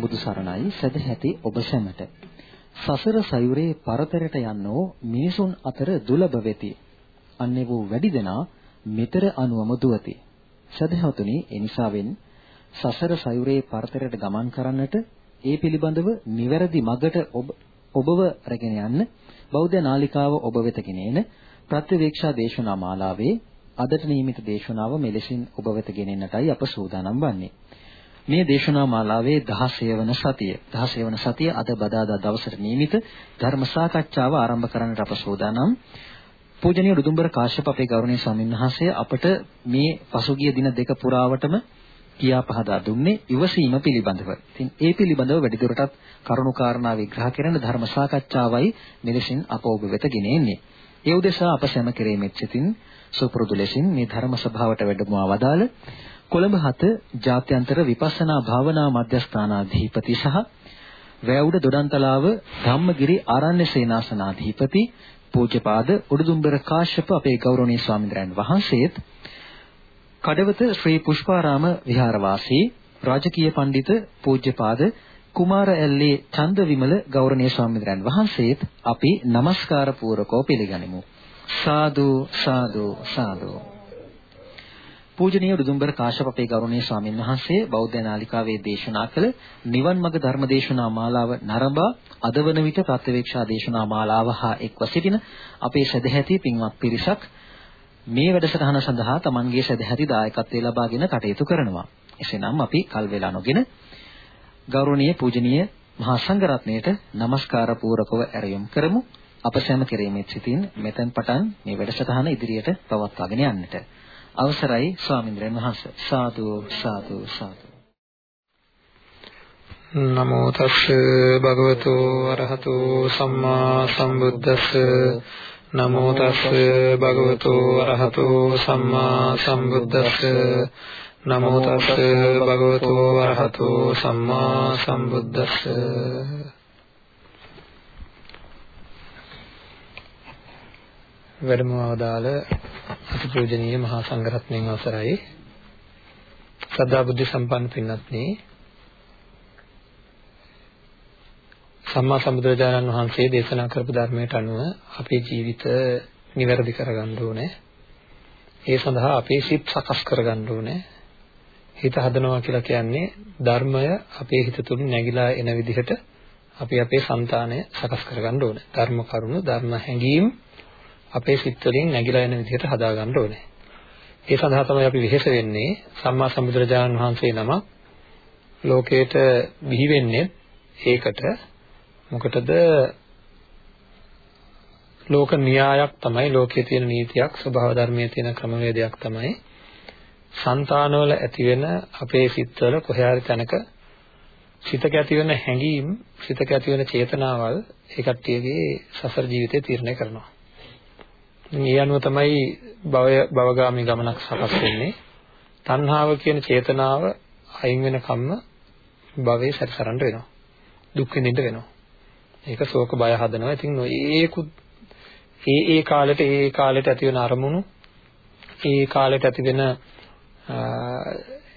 සම්මා සම්බුදු සරණයි සදැහැති ඔබ සැමට. සසර සයුරේ පරතරට යන්නෝ මිනිසුන් අතර දුලබ වෙති. අන්නේ වූ වැඩි දෙනා මෙතර අනුවම දුවති. සදහැවතුනි එනිසාවෙන් සසර සයුරේ පරතරට ගමන් කරන්නට ඒ පිළිබඳව නිවැරදි මගට ඔබ ඔබව රැගෙන යන්න බෞද්ධ නාලිකාව ඔබ වෙත ගෙනෙන ප්‍රත්‍යවේක්ෂා දේශනා මාලාවේ අදට නියමිත දේශනාව මෙලෙසින් ඔබ වෙත ගෙනෙන්නටයි අප සූදානම් වන්නේ. මේ දේශනා මාලාවේ 16 වන සතිය 16 වන සතිය අද බදාදා දවසට නියමිත ධර්ම සාකච්ඡාව ආරම්භ කරන්නට අප සූදානම්. පූජනීය රුදුම්බර කාශ්‍යප අපේ ගෞරවනීය ස්වාමීන් වහන්සේ අපට මේ පසුගිය දින දෙක පුරාවටම කියා පහදා දුන්නේ ඉවසීම පිළිබඳව. ඉතින් ඒ පිළිබඳව වැඩිදුරටත් කරුණු කාරණා විග්‍රහ කරන ධර්ම සාකච්ඡාවයි මෙලෙසින් අප ඔබ වෙත ගෙන එන්නේ. ඒ උදෙසා අප සැම කෙරෙහිමත් සිටින් සුපුරුදු ලෙසින් මේ ධර්ම සභාවට වැඩමවා වදාළ කොළඹ හත ජාත්‍යන්තර විපස්සනා භාවනා මධ්‍යස්ථානාධිපති සහ වැවුඩ දොඩන්තලාව ධම්මගිරි ආරණ්‍ය සේනාසනාධිපති පූජ්‍යපාද උඩුදුම්බර කාශ්‍යප අපේ ගෞරවනීය ස්වාමීන් වහන්සේත් කඩවත ශ්‍රී පුෂ්පාරාම විහාරවාසී රාජකීය පඬිත පූජ්‍යපාද කුමාර ඇල්ලේ චන්දවිමල ගෞරවනීය ස්වාමීන් වහන්සේත් අපි নমස්කාර පූරකව පිළිගනිමු. සාදු සාදු සාදු. පූජනීය උදුම්බර කාශ්‍යප අපේ ගෞරවනීය ස්වාමීන් වහන්සේ බෞද්ධ නාලිකාවේ දේශනා කළ නිවන් මඟ ධර්ම දේශනා මාලාව නරඹා අද වන විට ප්‍රත්‍යවේක්ෂා දේශනා මාලාව හා එක්ව සිටින අපේ සදැහැති පින්වත් පිරිසක් මේ වැඩසටහන සඳහා Tamanගේ සදැහැති දායකත්වය ලබාගෙන කටයුතු කරනවා. එසේනම් අපි කල් වේලා නොගෙන ගෞරවනීය පූජනීය මහා සංඝරත්නයට নমස්කාර පූරකව ඇරයුම් කරමු. අප සෑම කෙරෙහිමත් සිටින් මෙතෙන් පටන් මේ වැඩසටහන ඉදිරියට පවත්වාගෙන යන්නට. අවසරයි ස්වාමින්ද්‍රයන් වහන්සේ. සාදු සාදු සාදු. නමෝ තස්ස භගවතු අරහතු සම්මා සම්බුද්දස්ස. නමෝ තස්ස භගවතු අරහතු සම්මා සම්බුද්දස්ස. නමෝ තස්ස භගවතු අරහතු සම්මා සම්බුද්දස්ස. වැඩම වදාළ අතිපූජනීය මහා සංඝරත්නයන් අවසරයි. සද්ධා බුද්ධ සම්පන්න පින්වත්නි සම්මා සම්බුදුරජාණන් වහන්සේ දේශනා කරපු ධර්මයට අනුව අපේ ජීවිත නිවැරදි කරගන්න ඕනේ. ඒ සඳහා අපේ සිත් සකස් කරගන්න ඕනේ. හිත හදනවා කියලා කියන්නේ ධර්මය අපේ හිත තුල නැగిලා එන විදිහට අපි අපේ సంతානය සකස් කරගන්න ඕනේ. ධර්ම කරුණු ධර්ම හැඟීම් අපේ සිත් වලින් නැగిලා යන විදිහට හදා ගන්න ඕනේ. ඒ සඳහා තමයි අපි විශේෂ වෙන්නේ සම්මා සම්බුදුරජාණන් වහන්සේ නම ලෝකයට බිහි වෙන්නේ ඒකට. මොකටද? ලෝක න්‍යායක් තමයි ලෝකයේ තියෙන නීතියක් ස්වභාව ධර්මයේ තියෙන ක්‍රමවේදයක් තමයි. సంతානවල ඇතිවෙන අපේ සිත්වල කොහේ හරි තැනක සිතක ඇතිවෙන හැඟීම් සිතක ඇතිවෙන චේතනාවල් ඒ කට්ටියගේ සසර ජීවිතය තීරණය කරනවා. මේ අනුව තමයි භවය භවගාමී ගමනක් සකස් වෙන්නේ. තණ්හාව කියන චේතනාව අයින් වෙන කම්ම භවයේ සැරිසරන්න වෙනවා. දුක් විඳින්න වෙනවා. ඒක ශෝක බය හදනවා. ඉතින් ඒකුත් ඒ ඒ කාලෙට ඒ ඒ කාලෙට ඇති වෙන අරමුණු ඒ කාලෙට ඇති වෙන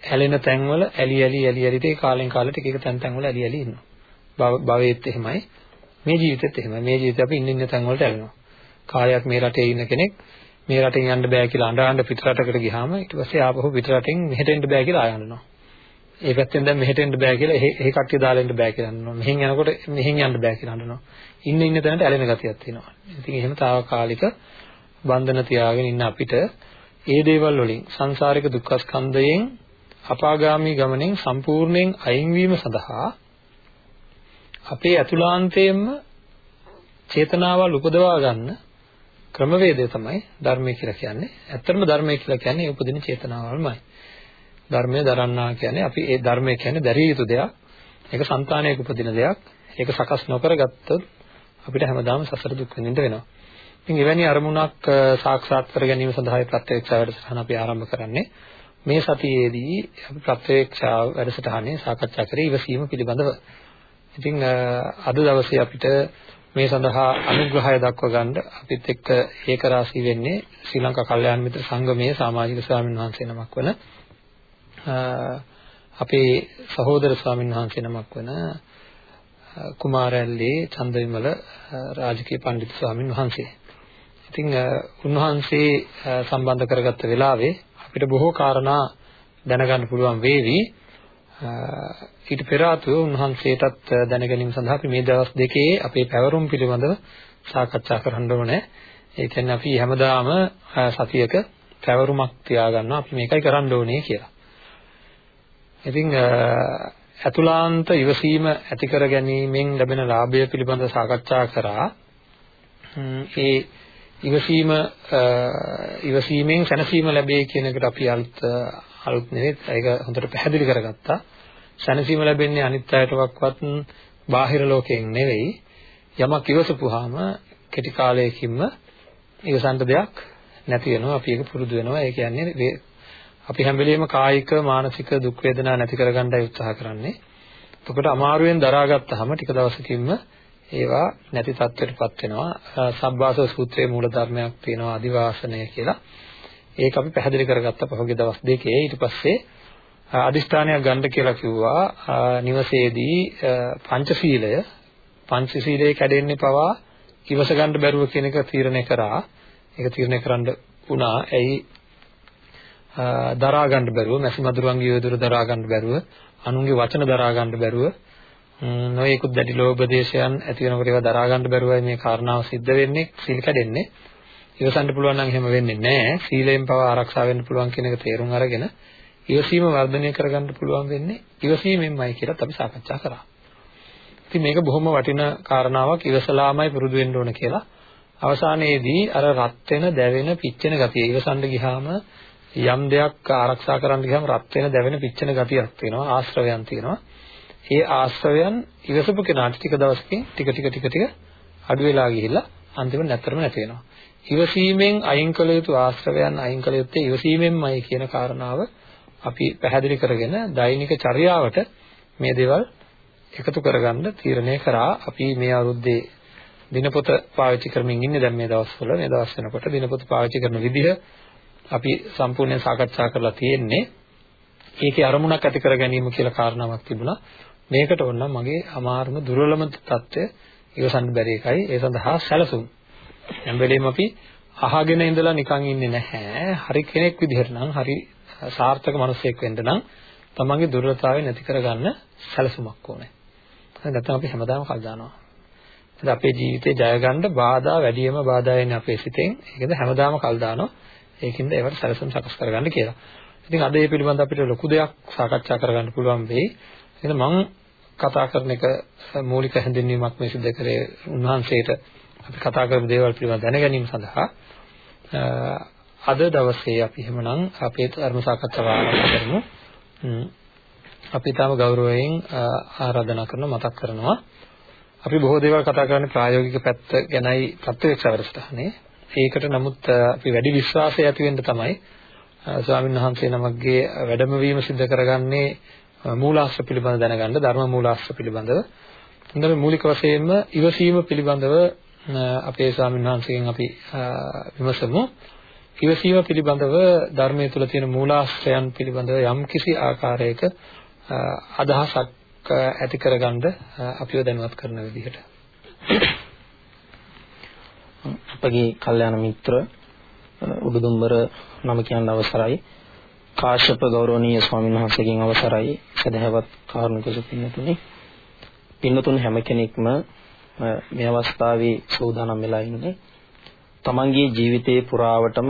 ඇලෙන තැන්වල ඇලි ඇලි ඇලි ඇලි ඒ කාලෙන් කාලෙට එක එක තැන් තැන් වල ඇලි ඇලි ඉන්නවා. භවයේත් එහෙමයි. මේ ජීවිතෙත් එහෙමයි. මේ ජීවිතේ අපි ඉන්න ඉන්න තැන් වලට ඇලෙනවා. කාලයක් මේ රටේ ඉන්න කෙනෙක් මේ රටෙන් යන්න බෑ කියලා අඬ අඬ පිට රටකට ගියාම ඊට පස්සේ ආපහු පිට රටෙන් මෙහෙට එන්න බෑ කියලා ආයන්නනවා. ඒ පැත්තෙන් දැන් මෙහෙට එන්න බෑ කියලා එහෙ කට්ටිය දාලා එන්න බෑ කියලා අඬනවා. මෙහෙන් යනකොට මෙහෙන් යන්න බෑ කියලා අඬනවා. ඉන්න ඉන්න තැනට ඇලෙන ගතියක් තියෙනවා. ඉතින් එහෙම తాවකාලික බන්ධන තියාගෙන ඉන්න අපිට ඒ දේවල් වලින් සංසාරික දුක්ඛ ස්කන්ධයෙන් අපාගාමී ගමනෙන් සම්පූර්ණයෙන් අයින් වීම සඳහා අපේ අතුලාන්තයෙන්ම චේතනාවල් උපදවා ගන්න ක්‍රමවේදය තමයි ධර්මය කියලා කියන්නේ. ඇත්තටම ධර්මය කියලා කියන්නේ උපදින චේතනාවල්මයි. ධර්මය දරන්නා කියන්නේ අපි ඒ ධර්මය කියන්නේ දැරිය යුතු දෙයක්. ඒක సంతානයක උපදින දෙයක්. ඒක සකස් නොකරගත්තොත් අපිට හැමදාම සසර දුක් විඳින්න වෙනවා. ඉතින් එවැනි අරමුණක් සාක්ෂාත් කර ගැනීම සඳහායි ප්‍රත්‍යක්ෂ වැඩසටහන අපි ආරම්භ කරන්නේ. මේ සතියේදී අපි ප්‍රත්‍යක්ෂ වැඩසටහනේ සාකච්ඡා කරේ ඉවසීම පිළිබඳව. ඉතින් අද දවසේ අපිට මේ සඳහා අනුග්‍රහය දක්ව ගන්න අපිත් එක්ක ඒක රාශී වෙන්නේ ශ්‍රී ලංකා කල්යාණ මිත්‍ර සංගමයේ සමාජික ස්වාමීන් වහන්සේ නමක් වන අපේ සහෝදර ස්වාමීන් වහන්සේ නමක් වන කුමාරැල්ලේ චන්දවිමල රාජකීය පඬිතු ස්වාමීන් වහන්සේ. ඉතින් උන්වහන්සේ සම්බන්ධ කරගත්ත වෙලාවේ අපිට බොහෝ කාරණා දැනගන්න පුළුවන් වේවි. ඊට පෙර ආතුව උන්වහන්සේටත් දැනගැනීම සඳහා අපි මේ දවස් දෙකේ අපේ පැවරුම් පිළිබඳව සාකච්ඡා කරන්න ඕනේ. ඒ කියන්නේ අපි හැමදාම සතියක පැවරුමක් තියාගන්නවා අපි මේකයි කරන්න ඕනේ කියලා. ඉතින් අතුලාන්ත ඉවසීම ඇති කර ගැනීමෙන් ලැබෙන ලාභය පිළිබඳව සාකච්ඡා කරා. ඒ ඉවසීම ඉවසීමෙන් සැනසීම ලැබේ කියන එකට අපි අලුත් අලුත් නෙවෙයි ඒක හොඳට පැහැදිලි කරගත්තා. සැනසීම ලැබෙන්නේ අනිත් අයටවත් බාහිර ලෝකයෙන් නෙවෙයි. යමක් ඉවසපුවාම කෙටි කාලයකින්ම ඉවසන්න දෙයක් නැති වෙනවා. අපි ඒක පුරුදු වෙනවා. ඒ කියන්නේ අපි හැම වෙලෙම කායික මානසික දුක් වේදනා නැති කරගන්නයි උත්සාහ කරන්නේ. එතකොට අමාරුවෙන් දරාගත්තාම ටික දවසකින්ම ඒවා නැති තත්ත්වයටපත් වෙනවා. සබ්බාසව සූත්‍රයේ මූල ධර්මයක් තියෙනවා අදිවාසනය කියලා. ඒක අපි පැහැදිලි කරගත්ත පහුගිය දවස් දෙකේ. ඊට පස්සේ අදිෂ්ඨානයක් ගන්න කියලා කිව්වා නිවසේදී පංචශීලය පංචශීලයේ කැඩෙන්නේ පවා ඉවස ගන්න බැරුව කියන එක තීරණය කරා. ඒක තීරණය කරන්න වුණා. ඇයි දරා ගන්න බැරුව, මැසි මදුරුවන්ගේ යොදුර දරා ගන්න බැරුව, අනුන්ගේ වචන දරා ගන්න බැරුව, නොයෙකුත් දැඩි ලෝභ දේශයන් ඇති වෙනකොට ඒවා දරා ගන්න බැරුවයි මේ කාරණාව සිද්ධ වෙන්නේ, සීල් කැඩෙන්නේ. ඉවසන්න පුළුවන් නම් එහෙම වෙන්නේ නැහැ. සීලයෙන් පවා ආරක්ෂා වෙන්න පුළුවන් කියන එක තේරුම් අරගෙන ඉවසීම වර්ධනය කරගන්න පුළුවන් වෙන්නේ ඉවසීමෙන්මයි කියලා අපි සාකච්ඡා කරා. ඉතින් මේක බොහොම වටින කාරණාවක් ඉවසලාමයි පුරුදු වෙන්න ඕන කියලා. අවසානයේදී අර රත් වෙන, දැවෙන, පිච්චෙන ගතිය ඉවසන්න ගියාම යම් දෙයක් ආරක්ෂා කරන්න ගියාම රත් වෙන, දැවෙන, පිච්චෙන ගතියක් තියෙනවා, ආශ්‍රවයන් තියෙනවා. ඒ ආශ්‍රවයන් ඉවසපු කෙනාට ටික දවසකින් ටික ටික ටික ටික අඩු වෙලා ගිහිල්ලා අන්තිමට නැත්තරම නැති වෙනවා. ඉවසීමෙන් අයින් කළ යුතු ආශ්‍රවයන් අයින් කළ යුත්තේ ඉවසීමෙන්මයි කියන කාරණාව අපි පැහැදිලි කරගෙන දෛනික චර්යාවට මේ දේවල් එකතු කරගන්න තීරණය කරා. අපි මේ අවුරුද්දේ දිනපොත පාවිච්චි කරමින් ඉන්නේ. දැන් මේ දවස්වල මේ දවස් වෙනකොට දිනපොත පාවිච්චි කරන විදිහ අපි සම්පූර්ණයෙන් සාකච්ඡා කරලා තියෙන්නේ. ඒකේ අරමුණක් ඇති කර ගැනීම කියලා කාරණාවක් තිබුණා. මේකට ඕන මගේ අමාරුම දුර්වලම தත්ත්වය ඉවසන්න බැරි එකයි. ඒ සඳහා සැලසුම්. හැම වෙලේම අපි අහගෙන ඉඳලා නිකන් ඉන්නේ නැහැ හරි කෙනෙක් විදිහට නම් හරි සාර්ථක මිනිසෙක් වෙන්න නම් තමන්ගේ දුර්වලතාවය නැති කරගන්න සැලසුමක් ඕනේ නැත්නම් අපි හැමදාම කල් දානවා. ඉතින් අපේ ජීවිතේ ජය ගන්න බාධා වැඩියම බාධා එන්නේ අපේ සිතෙන්. ඒකද හැමදාම කල් දානවා. ඒකින්ද ඒවට සැලසුම් සකස් කරගන්න කියලා. ඉතින් අද මේ පිළිබඳ අපිට ලොකු දෙයක් සාකච්ඡා කරගන්න පුළුවන් වෙයි. එහෙනම් මම කතා කරන එක මූලික හැඳින්වීමක් මේ සිද්ධ කරේ උන්වහන්සේට අපි කතා කරපු දේවල් පිළිබඳ දැන ගැනීම සඳහා අද දවසේ අපි එහෙමනම් අපේ ධර්ම සාකච්ඡාව ආරම්භ කරමු. අපි තාම ගෞරවයෙන් ආරාධනා කරන මතක් කරනවා. අපි බොහෝ දේවල් කතා කරන්නේ ප්‍රායෝගික පැත්ත ගැනයි ප්‍රත්‍යක්ෂ අවස්ථානේ ඒකට නමුත් අපි වැඩි විශ්වාසය ඇති වෙන්න තමයි ස්වාමීන් වහන්සේ නමක්ගේ වැඩම වීම සිදු කරගන්නේ මූලාශ්‍ර පිළිබඳව දැනගන්න ධර්ම මූලාශ්‍ර පිළිබඳව. හොඳට මූලික වශයෙන්ම ඉවසීම පිළිබඳව අපේ ස්වාමීන් වහන්සේගෙන් අපි විමසමු. ඉවසීම පිළිබඳව ධර්මයේ තුල තියෙන මූලාශ්‍රයන් පිළිබඳව යම් කිසි ආකාරයක අදහසක් ඇති කරගන්න අපිව දැනුවත් කරන විදිහට. අපගේ කල්යාණ මිත්‍ර උඩුදුම්බර නම කියන්න අවසරයි. කාශ්‍යප ගෞරවනීය ස්වාමීන් වහන්සේගෙන් අවසරයි. සදහවත් කාරුණික පින්නතුනි පින්නතුන් හැම කෙනෙක්ම මේ අවස්ථාවේ සූදානම් වෙලා ඉන්නේ තමන්ගේ ජීවිතයේ පුරාවටම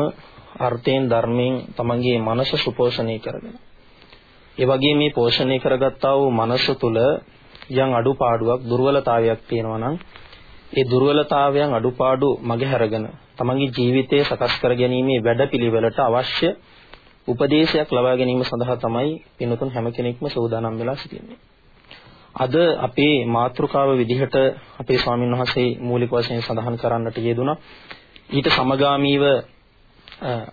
අර්ථයෙන් ධර්මයෙන් තමන්ගේ මනස සුපෝෂණය කරගෙන ඒ වගේ මේ පෝෂණය කරගත්තා වූ මනස තුල යම් අඩුපාඩුවක් දුර්වලතාවයක් තියෙනවා නම් ඒ දුර්වලතාවයන් අඩුපාඩු මගහැරගෙන තමන්ගේ ජීවිතය සකස් කර ගැනීමේ වැඩපිළිවෙලට අවශ්‍ය උපදේශයක් ලබා ගැනීම සඳහා තමයි පින්තුන් හැම කෙනෙක්ම සූදානම් වෙලා සිටින්නේ. අද අපේ මාතෘකාව විදිහට අපේ ස්වාමීන් වහන්සේ මූලික වශයෙන් සඳහන් කරන්නට යෙදුණා. ඊට සමගාමීව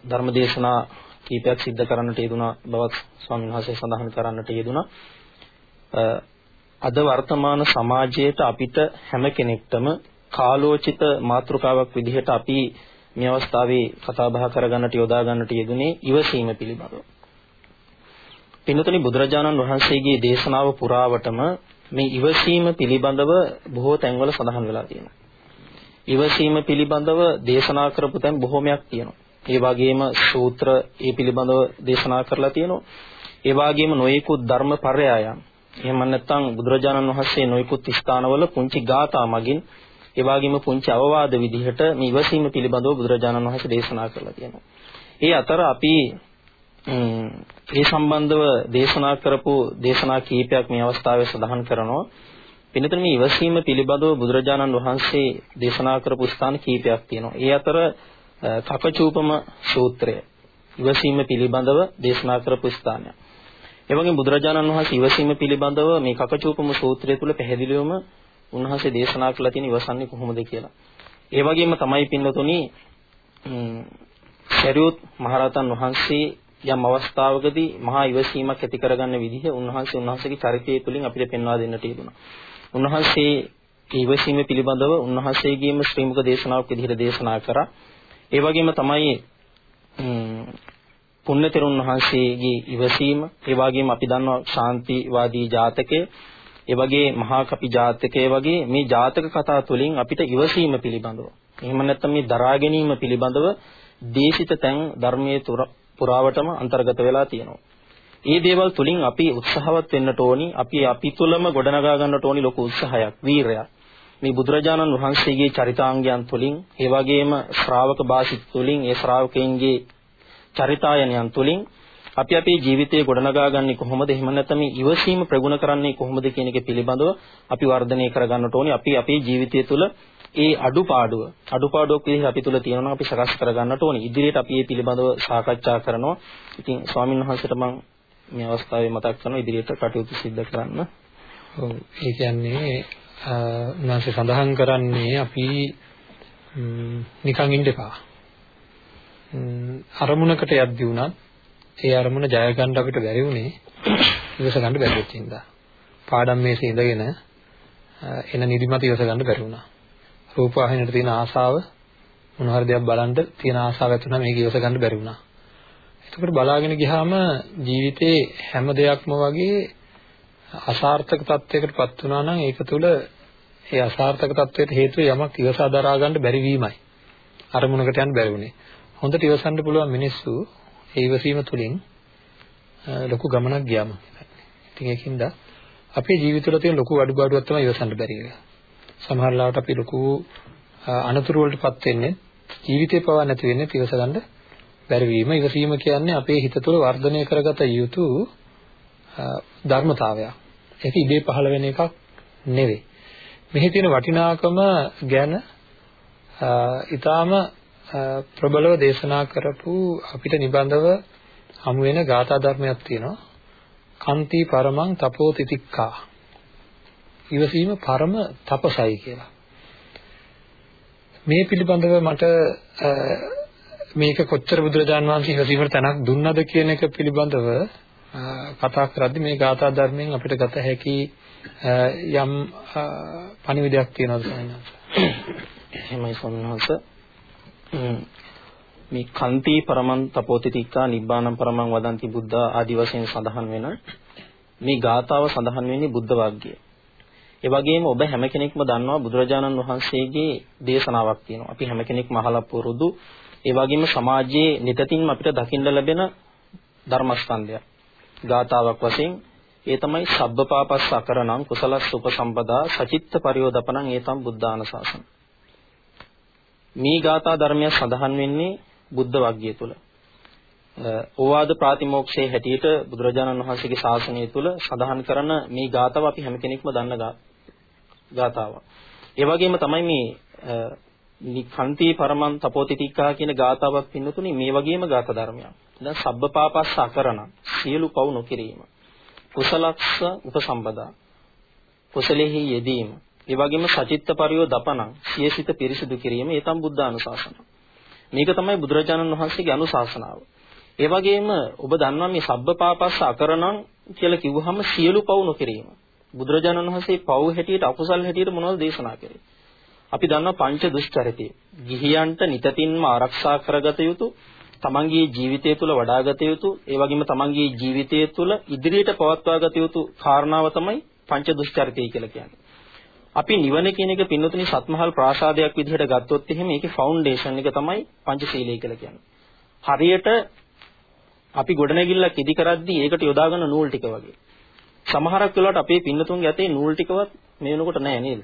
ධර්මදේශනා කීපයක් සිද්ධ කරන්නට යෙදුනා බවත් ස්වාමීන් වහන්සේ සඳහන් කරන්නට යෙදුනා. අද වර්තමාන සමාජයේට අපිට හැම කෙනෙක්ටම කාලෝචිත මාතෘකාවක් විදිහට අපි මේ අවස්ථාවේ කතා බහ කරගන්නට යොදා ගන්නට යෙදුනේ ඉවසීම පිළිබඳව. පින්තුනි බුදුරජාණන් වහන්සේගේ දේශනාව පුරාවටම මේ ඉවසීම පිළිබඳව බොහෝ තැන්වල සඳහන් වෙලා තියෙනවා. ඉවසීම පිළිබඳව දේශනා කරපු තැන් බොහෝමයක් තියෙනවා. ඒ වගේම සූත්‍ර ඒ පිළිබඳව දේශනා කරලා තියෙනවා. ඒ වගේම නොයෙකුත් ධර්ම පරයයන්. එහෙම නැත්නම් බුදුරජාණන් වහන්සේ නොයෙකුත් ස්ථානවල පුංචි ගාථා මගින් ඒ වගේම පුංචි අවවාද විදිහට මේ ඉවසීම පිළිබඳව බුදුරජාණන් වහන්සේ දේශනා කරලා තියෙනවා. ඒ අතර අපි ඒ සම්බන්ධව දේශනා කරපු දේශනා කීපයක් මේ අවස්ථාවේ සඳහන් කරනවා. පින්නතර මේ ඉවසීම පිළිබඳව බුදුරජාණන් වහන්සේ දේශනා කරපු ස්ථාන කීපයක් තියෙනවා. ඒ අතර කකචූපම සූත්‍රය ඉවසීම පිළිබඳව දේශනා කරපු ස්ථානයක්. ඒ වගේම බුදුරජාණන් වහන්සේ ඉවසීම පිළිබඳව මේ කකචූපම සූත්‍රය තුල පැහැදිලිවම උන්වහන්සේ දේශනා කළා තියෙන ඉවසන්නේ කොහොමද කියලා. ඒ වගේම තමයි පින්නතුනි ශරීරත් මහරහතන් වහන්සේ යම් අවස්ථාවකදී මහා ඉවසීමක් ඇති කරගන්න විදිහ උන්වහන්සේ උන්වහන්සේගේ චරිතය තුළින් අපිට පෙන්වා දෙන්නට යෙදුණා. උන්වහන්සේ ඉවසීම පිළිබඳව උන්වහන්සේගේම ශ්‍රීමුක දේශනාවක් විදිහට දේශනා කරා. ඒ වගේම තමයි පුණ්‍යතරුන් වහන්සේගේ ඉවසීම, ඒ වගේම අපි දන්නවා ශාන්තිවාදී ජාතකය, ඒ වගේ මහා කපි ජාතකය වගේ මේ ජාතක කතා තුළින් අපිට ඉවසීම පිළිබඳව, එහෙම නැත්නම් මේ දරා ගැනීම පිළිබඳව දේශිත තැන් ධර්මයේ පුරාවටම අන්තර්ගත වෙලා තියෙනවා. ඒ දේවල් තුලින් අපි උත්සාහවත් වෙන්නට ඕනි. අපි අපි තුලම ගොඩනගා ගන්නට ඕනි ලොකු උත්සාහයක්, වීරයක්. මේ බුදුරජාණන් වහන්සේගේ චරිතාංගයන් තුලින්, ඒ වගේම ශ්‍රාවක භාෂිත තුලින්, ඒ ශ්‍රාවකයන්ගේ චරිතායනයන් තුලින් අපි අපේ ජීවිතය ගොඩනගා ගන්නේ කොහොමද? එහෙම නැත්නම් මේ ඉවසීම ප්‍රගුණ කරන්නේ කොහොමද කියන එක පිළිබඳව අපි වර්ධනය කර ගන්නට ඕනි. අපි අපේ ජීවිතය තුළ ඒ අඩුපාඩුව අඩුපාඩුවක් විදිහට අපි තුල තියෙනවා අපි සකස් කර ගන්නට ඕනේ. ඉදිරියට අපි මේ පිළිබඳව සාකච්ඡා කරනවා. ඉතින් ස්වාමීන් වහන්සේට මම මේ අවස්ථාවේ මතක් කරනවා ඉදිරියට කටයුතු සිදු කරන්න. ඔව් ඒ කියන්නේ උන්වහන්සේ සඳහන් කරන්නේ අපි නිකන් ඉන්න එපා. අරමුණකට යද්දී වුණත් ඒ අරමුණ ජය ගන්න අපිට බැරි වුණේ ඉවස ගන්න බැරි වෙච්ච ඉඳා. පාඩම් මේසේ ඉඳගෙන එන නිදිමත ඉවස ගන්න බැරි වුණා. රූපවාහිනියට තියෙන ආසාව මොන හරි දෙයක් බලන්න තියෙන ආසාව ඇතුළම මේක ඉවස ගන්න බැරි වුණා. එතකොට බලාගෙන ගියාම ජීවිතේ හැම දෙයක්ම වගේ අසාර්ථක තත්යකටපත් වුණා නම් ඒක තුළ ඒ අසාර්ථක තත්වයට හේතුව යමක් ඉවසා දරා ගන්න බැරි වීමයි. අරමුණකට යන්න බැරි වුණේ. හොඳට ඉවසන්න පුළුවන් මිනිස්සු ඒ ඉවසීම තුළින් ලොකු ගමනක් ගියාම. ඉතින් ඒකින්ද අපේ ජීවිතවල තියෙන ලොකු අඩුපාඩුවක් තමයි ඉවසන්න බැරි එක. සමහර ලාවට අපි ලොකු අනතුරු වලටපත් වෙන්නේ ජීවිතේ පවා නැති වෙන්නේ ඉවස ගන්න බැරි වීම. ඉවසීම කියන්නේ අපේ හිත තුළ වර්ධනය කරගත යුතු ධර්මතාවයක්. ඒක ඉබේ පහළ වෙන එකක් නෙවෙයි. මෙහි තියෙන වටිනාකම ගැන ඊටාම ප්‍රබලව දේශනා කරපු අපිට නිබඳව හමු වෙන ගාථා ධර්මයක් තියෙනවා. කන්ති පරමං තපෝ තිතික්කා. ඉවසීම පරම තපසයි කියලා. මේ පිළිබඳව මට මේක කොච්චර බුදුරජාන් වහන්සේ ඉවසීමට තැනක් දුන්නද කියන එක පිළිබඳව කතා කරද්දී මේ ගාථා ධර්මයෙන් අපිට ගත හැකි යම් පණිවිඩයක් තියෙනවද සමහරවිට? එහෙමයි සමහරවිට මේ කන්ති පරමං තපෝතිතික්කා නිබ්බානම් පරමං වදන්ති බුද්ධ ආදි වශයෙන් සඳහන් වෙන මේ ගාථාව සඳහන් වෙන්නේ බුද්ධ වාග්යය. ඒ වගේම ඔබ හැම කෙනෙක්ම දන්නවා බුදුරජාණන් වහන්සේගේ දේශනාවක් තියෙනවා. අපි හැම කෙනෙක්ම අහලා පුරුදු ඒ වගේම සමාජයේ නිතින් අපිට දකින්න ලැබෙන ධර්මස්කන්ධයක්. ගාථාවක් වශයෙන් ඒ තමයි සබ්බපාපස්ස අකරණං කුසලස් උපසම්පදා සචිත්ත පරියෝදපණං ඒතම් බුද්ධාන ශාසන. මේ ගාථා ධර්මය සඳහන් වෙන්නේ බුද්ධ වග්ගය තුල. ඕවාද ප්‍රාතිමෝක්ෂයේ හැටියට බුදුරජාණන් වහන්සේගේ ශාසනය තුල සඳහන් කරන මේ ගාථාව අපි හැම කෙනෙක්ම දන්න ගාථාවක්. ඒ වගේම තමයි මේ නිකන්ති පරමං තපෝතිතික්කා කියන ගාථාවක් පින්නතුනේ මේ වගේම ගාථා ධර්මයක්. දැන් සබ්බපාපස්ස අකරණ සියලු පව් නොකිරීම. කුසලස්ස උපසම්පදා. කුසලෙහි යෙදීම. ඒ වගේම සචිත්ත පරියෝ දපණං සියසිත පිරිසිදු කිරීම ඒතම් බුද්ධානුශාසන. මේක තමයි බුදුරජාණන් වහන්සේගේ අනුශාසනාව. ඒ වගේම ඔබ දන්නවා මේ සබ්බපාපස්ස අකරණං කියලා කිව්වහම සියලු පව් නොකිරීම. බුදුරජාණන් වහන්සේ පව් හැටියට අකුසල් හැටියට මොනවද දේශනා කරේ? අපි දන්නවා පංච දුෂ්චරිතය. ගිහියන්ට නිතින්ම ආරක්ෂා කරගත යුතු තමන්ගේ ජීවිතය තුළ වඩාගත යුතු ඒ වගේම තමන්ගේ ජීවිතය තුළ ඉදිරියට පවත්වාගත යුතු කාරණාව තමයි පංච දුස්චරිතය කියලා කියන්නේ. අපි නිවන කියන එක පින්නතුනි සත්මහල් ප්‍රාසාදයක් විදිහට ගත්තොත් එහෙම ඒකේ ෆවුන්ඩේෂන් එක තමයි පංචශීලය කියලා කියන්නේ. හරියට අපි ගොඩනැගිල්ලක් ඉදි කරද්දී ඒකට යොදාගන්න නූල් ටික වගේ. සමහරක් වෙලාවට අපේ පින්නතුන්ගේ අතේ නූල් ටිකවත් මේ වෙනකොට නැහැ නේද?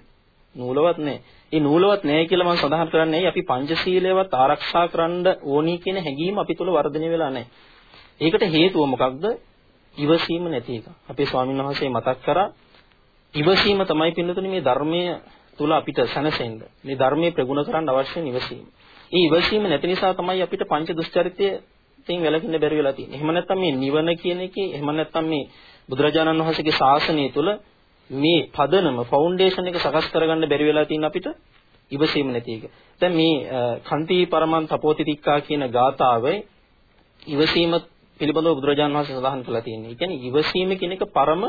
නූලවත් නැහැ. ඒ නූලවත් නැහැ කියලා මම සඳහන් කරන්නේ අපි පංචශීලයවත් ආරක්ෂා කරන්න ඕනි කියන හැඟීම අපි තුල වර්ධනය වෙලා නැහැ. ඒකට හේතුව මොකක්ද? ඉවසීම නැති එක. අපේ ස්වාමීන් වහන්සේ මතක් කරා ඉවසීම තමයි පින්නතුනේ මේ ධර්මයේ තුල අපිට සැනසෙන්න. මේ ධර්මයේ ප්‍රගුණ කරන්න අවශ්‍ය ඉවසීම. ඒ ඉවසීම නැති නිසා තමයි අපිට පංච දුස්චරිතයෙන් වැළකෙන්න බැරි වෙලා තියෙන්නේ. එහෙම නැත්නම් මේ නිවන කියන එකේ එහෙම නැත්නම් මේ බුදුරජාණන් වහන්සේගේ ශාසනය තුල මේ පදනම ෆවුන්ඩේෂන් එක සකස් කරගන්න බැරි වෙලා තියෙන අපිට ඉවසීම නැති එක. දැන් මේ කන්ති පරමන් තපෝතිතික්කා කියන ගාථාවේ ඉවසීම පිළිබඳව බුදුරජාණන් වහන්සේ සඳහන් කළා තියෙනවා. ඒ කියන්නේ ඉවසීම කියන එක පරම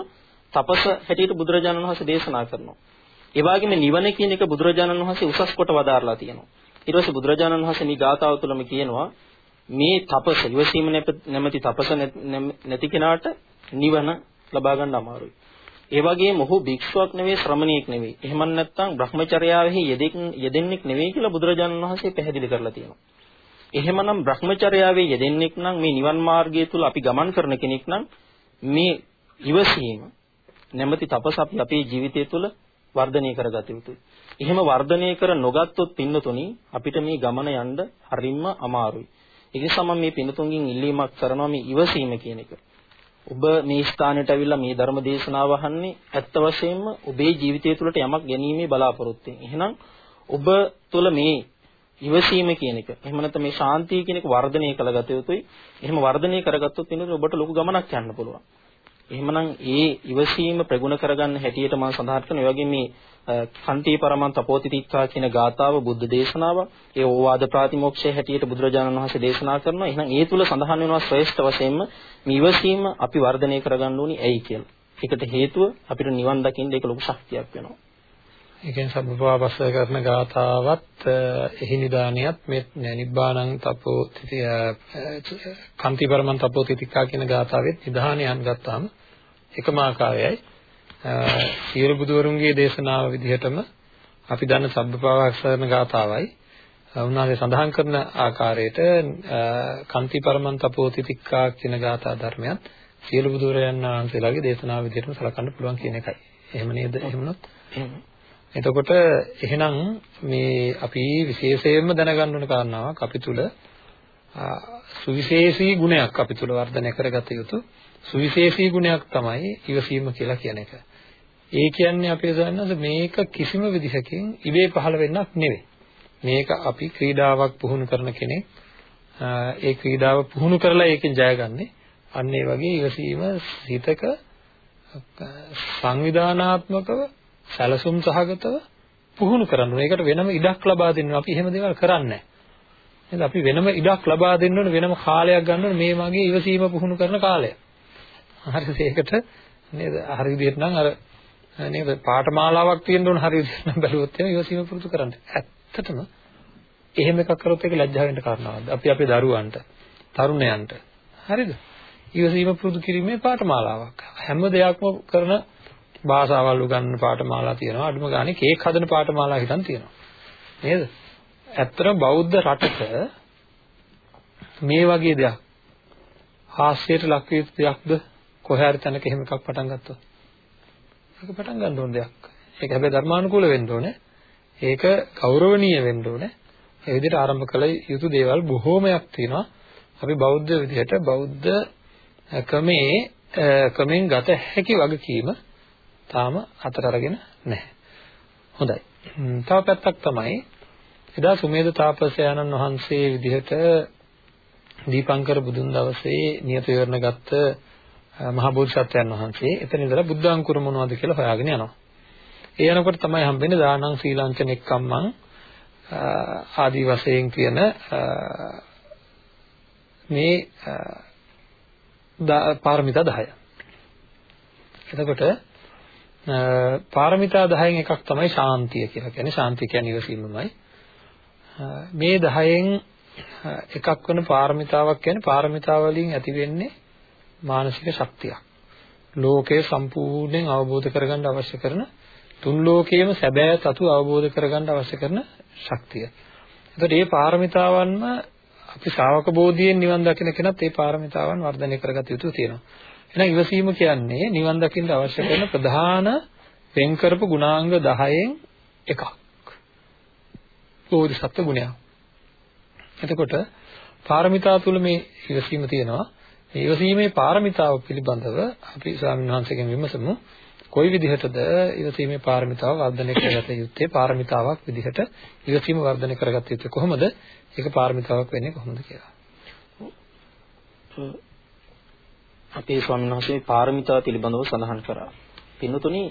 තපස හැටියට බුදුරජාණන් වහන්සේ දේශනා කරනවා. ඒ වගේම නිවන කියන එක බුදුරජාණන් වහන්සේ උසස් කොට වදාarලා තියෙනවා. ඊට පස්සේ බුදුරජාණන් වහන්සේ මේ ගාථාව තුළම කියනවා මේ තපස ඉවසීම නැමැති තපස නැති කෙනාට නිවන ලබා ගන්න අමාරුයි. ඒ වගේම ඔහු භික්ෂුවක් නෙවෙයි ශ්‍රමණයෙක් නෙවෙයි. එහෙම නැත්නම් Brahmacharyaවෙහි යෙදෙන්නෙක් නෙවෙයි කියලා බුදුරජාණන් වහන්සේ පැහැදිලි කරලා තියෙනවා. එහෙමනම් Brahmacharyaවේ යෙදෙන්නෙක් නම් මේ නිවන් මාර්ගය තුල අපි ගමන් කරන කෙනෙක් නම් මේ ඉවසීම නැමැති තපස අපි අපේ ජීවිතය තුළ වර්ධනය කරගත යුතුයි. එහෙම වර්ධනය කර නොගත්තොත් පින්නතුනි අපිට මේ ගමන යන්න හරිම අමාරුයි. ඒ නිසා මම මේ පින්නතුන්ගෙන් ඉල්ලීමක් කරනවා මේ ඉවසීම කියන එක. ඔබ මේ ස්ථානෙට ඇවිල්ලා මේ ධර්ම දේශනාව අහන්නේ ඇත්ත වශයෙන්ම ඔබේ ජීවිතය තුළට යමක් ගැනීමේ බලාපොරොත්තුවෙන්. එහෙනම් ඔබ තුළ මේ ඉවසීම කියන එක එහෙම නැත්නම් මේ ශාන්තිය කියන එක වර්ධනය කළගත යුතුයි. එහෙම වර්ධනය කරගත්තොත් වෙනකොට ඔබට ලොකු ගමනක් යන්න පුළුවන්. එහෙමනම් ඒ ඉවසීම ප්‍රගුණ කරගන්න හැටියට මම සඳහන් කරන ඒ වගේ මේ කන්ති පරමන් තපෝතිතික්ඛා කියන ගාථාව බුද්ධ දේශනාව ඒ ඕවාද ප්‍රාතිමෝක්ෂය හැටියට බුදුරජාණන් වහන්සේ දේශනා කරනවා. එහෙනම් ඒ තුල සඳහන් වෙනවා ශ්‍රේෂ්ඨ වශයෙන්ම මේ ඉවසීම අපි වර්ධනය කරගන්න ඕනි ඇයි කියලා. ඒකට හේතුව අපිට නිවන් දකින්න ඒක ලොකු ශක්තියක් වෙනවා. ඒ කියන්නේ සබ්බපාවස්ස කරන ගාථාවත් එහි නිදානියත් මේ නිබ්බානං තපෝ කන්ති පරමන් තපෝ තිතිකා කියන ගාථාවෙත් නිදානියන් ගත්තාම එකම ආකාරයයි සියලු බුදුවරුන්ගේ දේශනාව විදිහටම අපි දන්න සබ්බපාවස්ස කරන ගාථාවයි උන්වහන්සේ සඳහන් කරන ආකාරයට කන්ති පරමන් තපෝ තිතිකා කියන ගාථා ධර්මයත් සියලු බුදුරයන් වහන්සේලාගේ දේශනාව විදිහටම සලකන්න පුළුවන් කියන එකයි. එහෙම නේද? එහෙමනොත් එතකොට එහෙනම් මේ අපි විශේෂයෙන්ම දැනගන්න ඕන කාරණාවක් අපි තුල සුවිශේෂී ගුණයක් අපි තුල වර්ධනය කරගත යුතු සුවිශේෂී ගුණයක් තමයි ඉවසීම කියලා කියන එක. ඒ කියන්නේ අපි දන්නද මේක කිසිම විදිහකින් ඉබේ පහළ වෙන්නක් නෙවෙයි. මේක අපි ක්‍රීඩාවක් පුහුණු කරන කෙනෙක් ඒ ක්‍රීඩාව පුහුණු කරලා ඒකෙන් ජයගන්නේ අන්න ඒ වගේ ඉවසීම හිතක සංවිධානාත්මකව සැලසුම් සහගතව පුහුණු කරන්න ඕනේ. ඒකට වෙනම ඉඩක් ලබා දෙන්න අපි එහෙම දේවල් කරන්නේ නැහැ. අපි වෙනම ඉඩක් ලබා දෙන්න ඕනේ වෙනම කාලයක් ගන්න ඕනේ මේ වගේ ඉවසීම පුහුණු කරන කාලය. හරිද? ඒකට නේද? හරි විදිහට නම් අර නේද පාඨමාලාවක් තියෙන්න ඕන හරි විදිහට නම් බැලුවොත් එහෙම ඉවසීම පුරුදු කරන්න. ඇත්තටම එහෙම එකක් කරොත් ඒක ලැජ්ජා වෙන්න කාරණාවක්ද? අපි අපේ දරුවන්ට, තරුණයන්ට හරිද? ඉවසීම පුරුදු කිරීමේ පාඨමාලාවක්. හැම දෙයක්ම කරන භාෂාවල් උගන්වන පාඨමාලා තියෙනවා අඩුම ගානේ කේක් හදන පාඨමාලා හිටන් තියෙනවා නේද ඇත්තටම බෞද්ධ රටක මේ වගේ දෙයක් හාස්‍යයට ලක් වෙච්ච දෙයක්ද කොහේ හරි තැනක එහෙම එකක් පටන් ගත්තොත්. ඒක පටන් ගන්න ඕන දෙයක්. ඒක හැබැයි ධර්මානුකූල වෙන්න ඕනේ. ඒක ගෞරවනීය වෙන්න ඕනේ. ඒ විදිහට ආරම්භ කළ යුතු දේවල් බොහෝමයක් තියෙනවා. අපි බෞද්ධ විදිහට බෞද්ධ ක්‍රමේ ක්‍රමෙන් ගත හැකි වගකීම තාම අතට අරගෙන නැහැ. හොඳයි. තව පැත්තක් තමයි එදා සුමේද තාපසයාණන් වහන්සේ විදිහට දීපංකර බුදුන් දවසේ නියත විවරණ ගත්ත මහා බෝධිසත්වයන් වහන්සේ එතන ඉඳලා බුද්ධාංකුර මොනවද කියලා හොයාගෙන යනවා. ඒ යනකොට තමයි හම්බෙන්නේ දානං සීලංච නෙක්කම්මං ආදි වශයෙන් කියන මේ පාරමිතා 10. එතකොට පාරමිතා 10න් එකක් තමයි ශාන්තිය කියලා කියන්නේ. ශාන්තිය කියන්නේ ඉවසීමමයි. මේ 10න් එකක් වෙන පාරමිතාවක් කියන්නේ පාරමිතාව වලින් ඇති වෙන්නේ මානසික ශක්තියක්. ලෝකය සම්පූර්ණයෙන් අවබෝධ කරගන්න අවශ්‍ය කරන තුන් ලෝකයේම සැබෑ තතු අවබෝධ කරගන්න අවශ්‍ය කරන ශක්තිය. එතකොට මේ පාරමිතාවන්ම අපි ශ්‍රාවක බෝධියෙන් නිවන් දකින කෙනත් මේ පාරමිතාවන් වර්ධනය කරගත යුතු තියෙනවා. එහෙනම් ඉවසීම කියන්නේ නිවන් දකින්න අවශ්‍ය කරන ප්‍රධාන වෙන් කරපු ගුණාංග 10න් එකක්. බෝධිසත්ව ගුණයක්. එතකොට පාරමිතා තුල මේ ඉවසීම තියෙනවා. මේ ඉවසීමේ පාරමිතාව පිළිබඳව අපි ස්වාමීන් වහන්සේගෙන් විමසමු. කොයි විදිහටද ඉවසීමේ පාරමිතාව වර්ධනය කරගත යුත්තේ පාරමිතාවක් විදිහට ඉවසීම වර්ධනය කරගත යුත්තේ කොහොමද? ඒක පාරමිතාවක් වෙන්නේ කොහොමද කියලා. අපේ ස්වාමීන් වහන්සේ පාරමිතා පිළිබඳව සඳහන් කරා. පින්නතුනි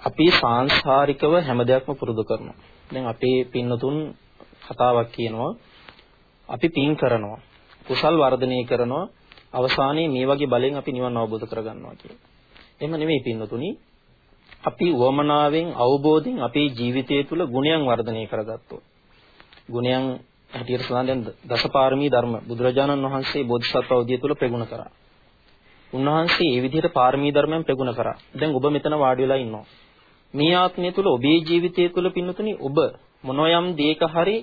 අපි සාංශාරිකව හැම දෙයක්ම පුරුදු කරනවා. දැන් අපේ පින්නතුන් කතාවක් කියනවා අපි පින් කරනවා. කුසල් වර්ධනය කරනවා. අවසානයේ මේ වගේ බලෙන් අපි නිවන් අවබෝධ කරගන්නවා කියලා. එහෙම නෙමෙයි පින්නතුනි. අපි වමනාවෙන් අවබෝධයෙන් අපේ ජීවිතය තුළ ගුණයන් වර්ධනය කරගත්තොත්. ගුණයන් හැටියට සඳහන් දසපාරමී ධර්ම බුදුරජාණන් වහන්සේ බෝධිසත්ව අවධිය තුළ ප්‍රගුණ කරා. උන්වහන්සේ ඒ විදිහට පාරමී ධර්මයන් ප්‍රගුණ කරා. දැන් ඔබ මෙතන වාඩි වෙලා ඉන්නවා. මේ ආත්මය තුළ ඔබේ ජීවිතය තුළ පින්නතුනි ඔබ මොනෝයම් දෙයක හරි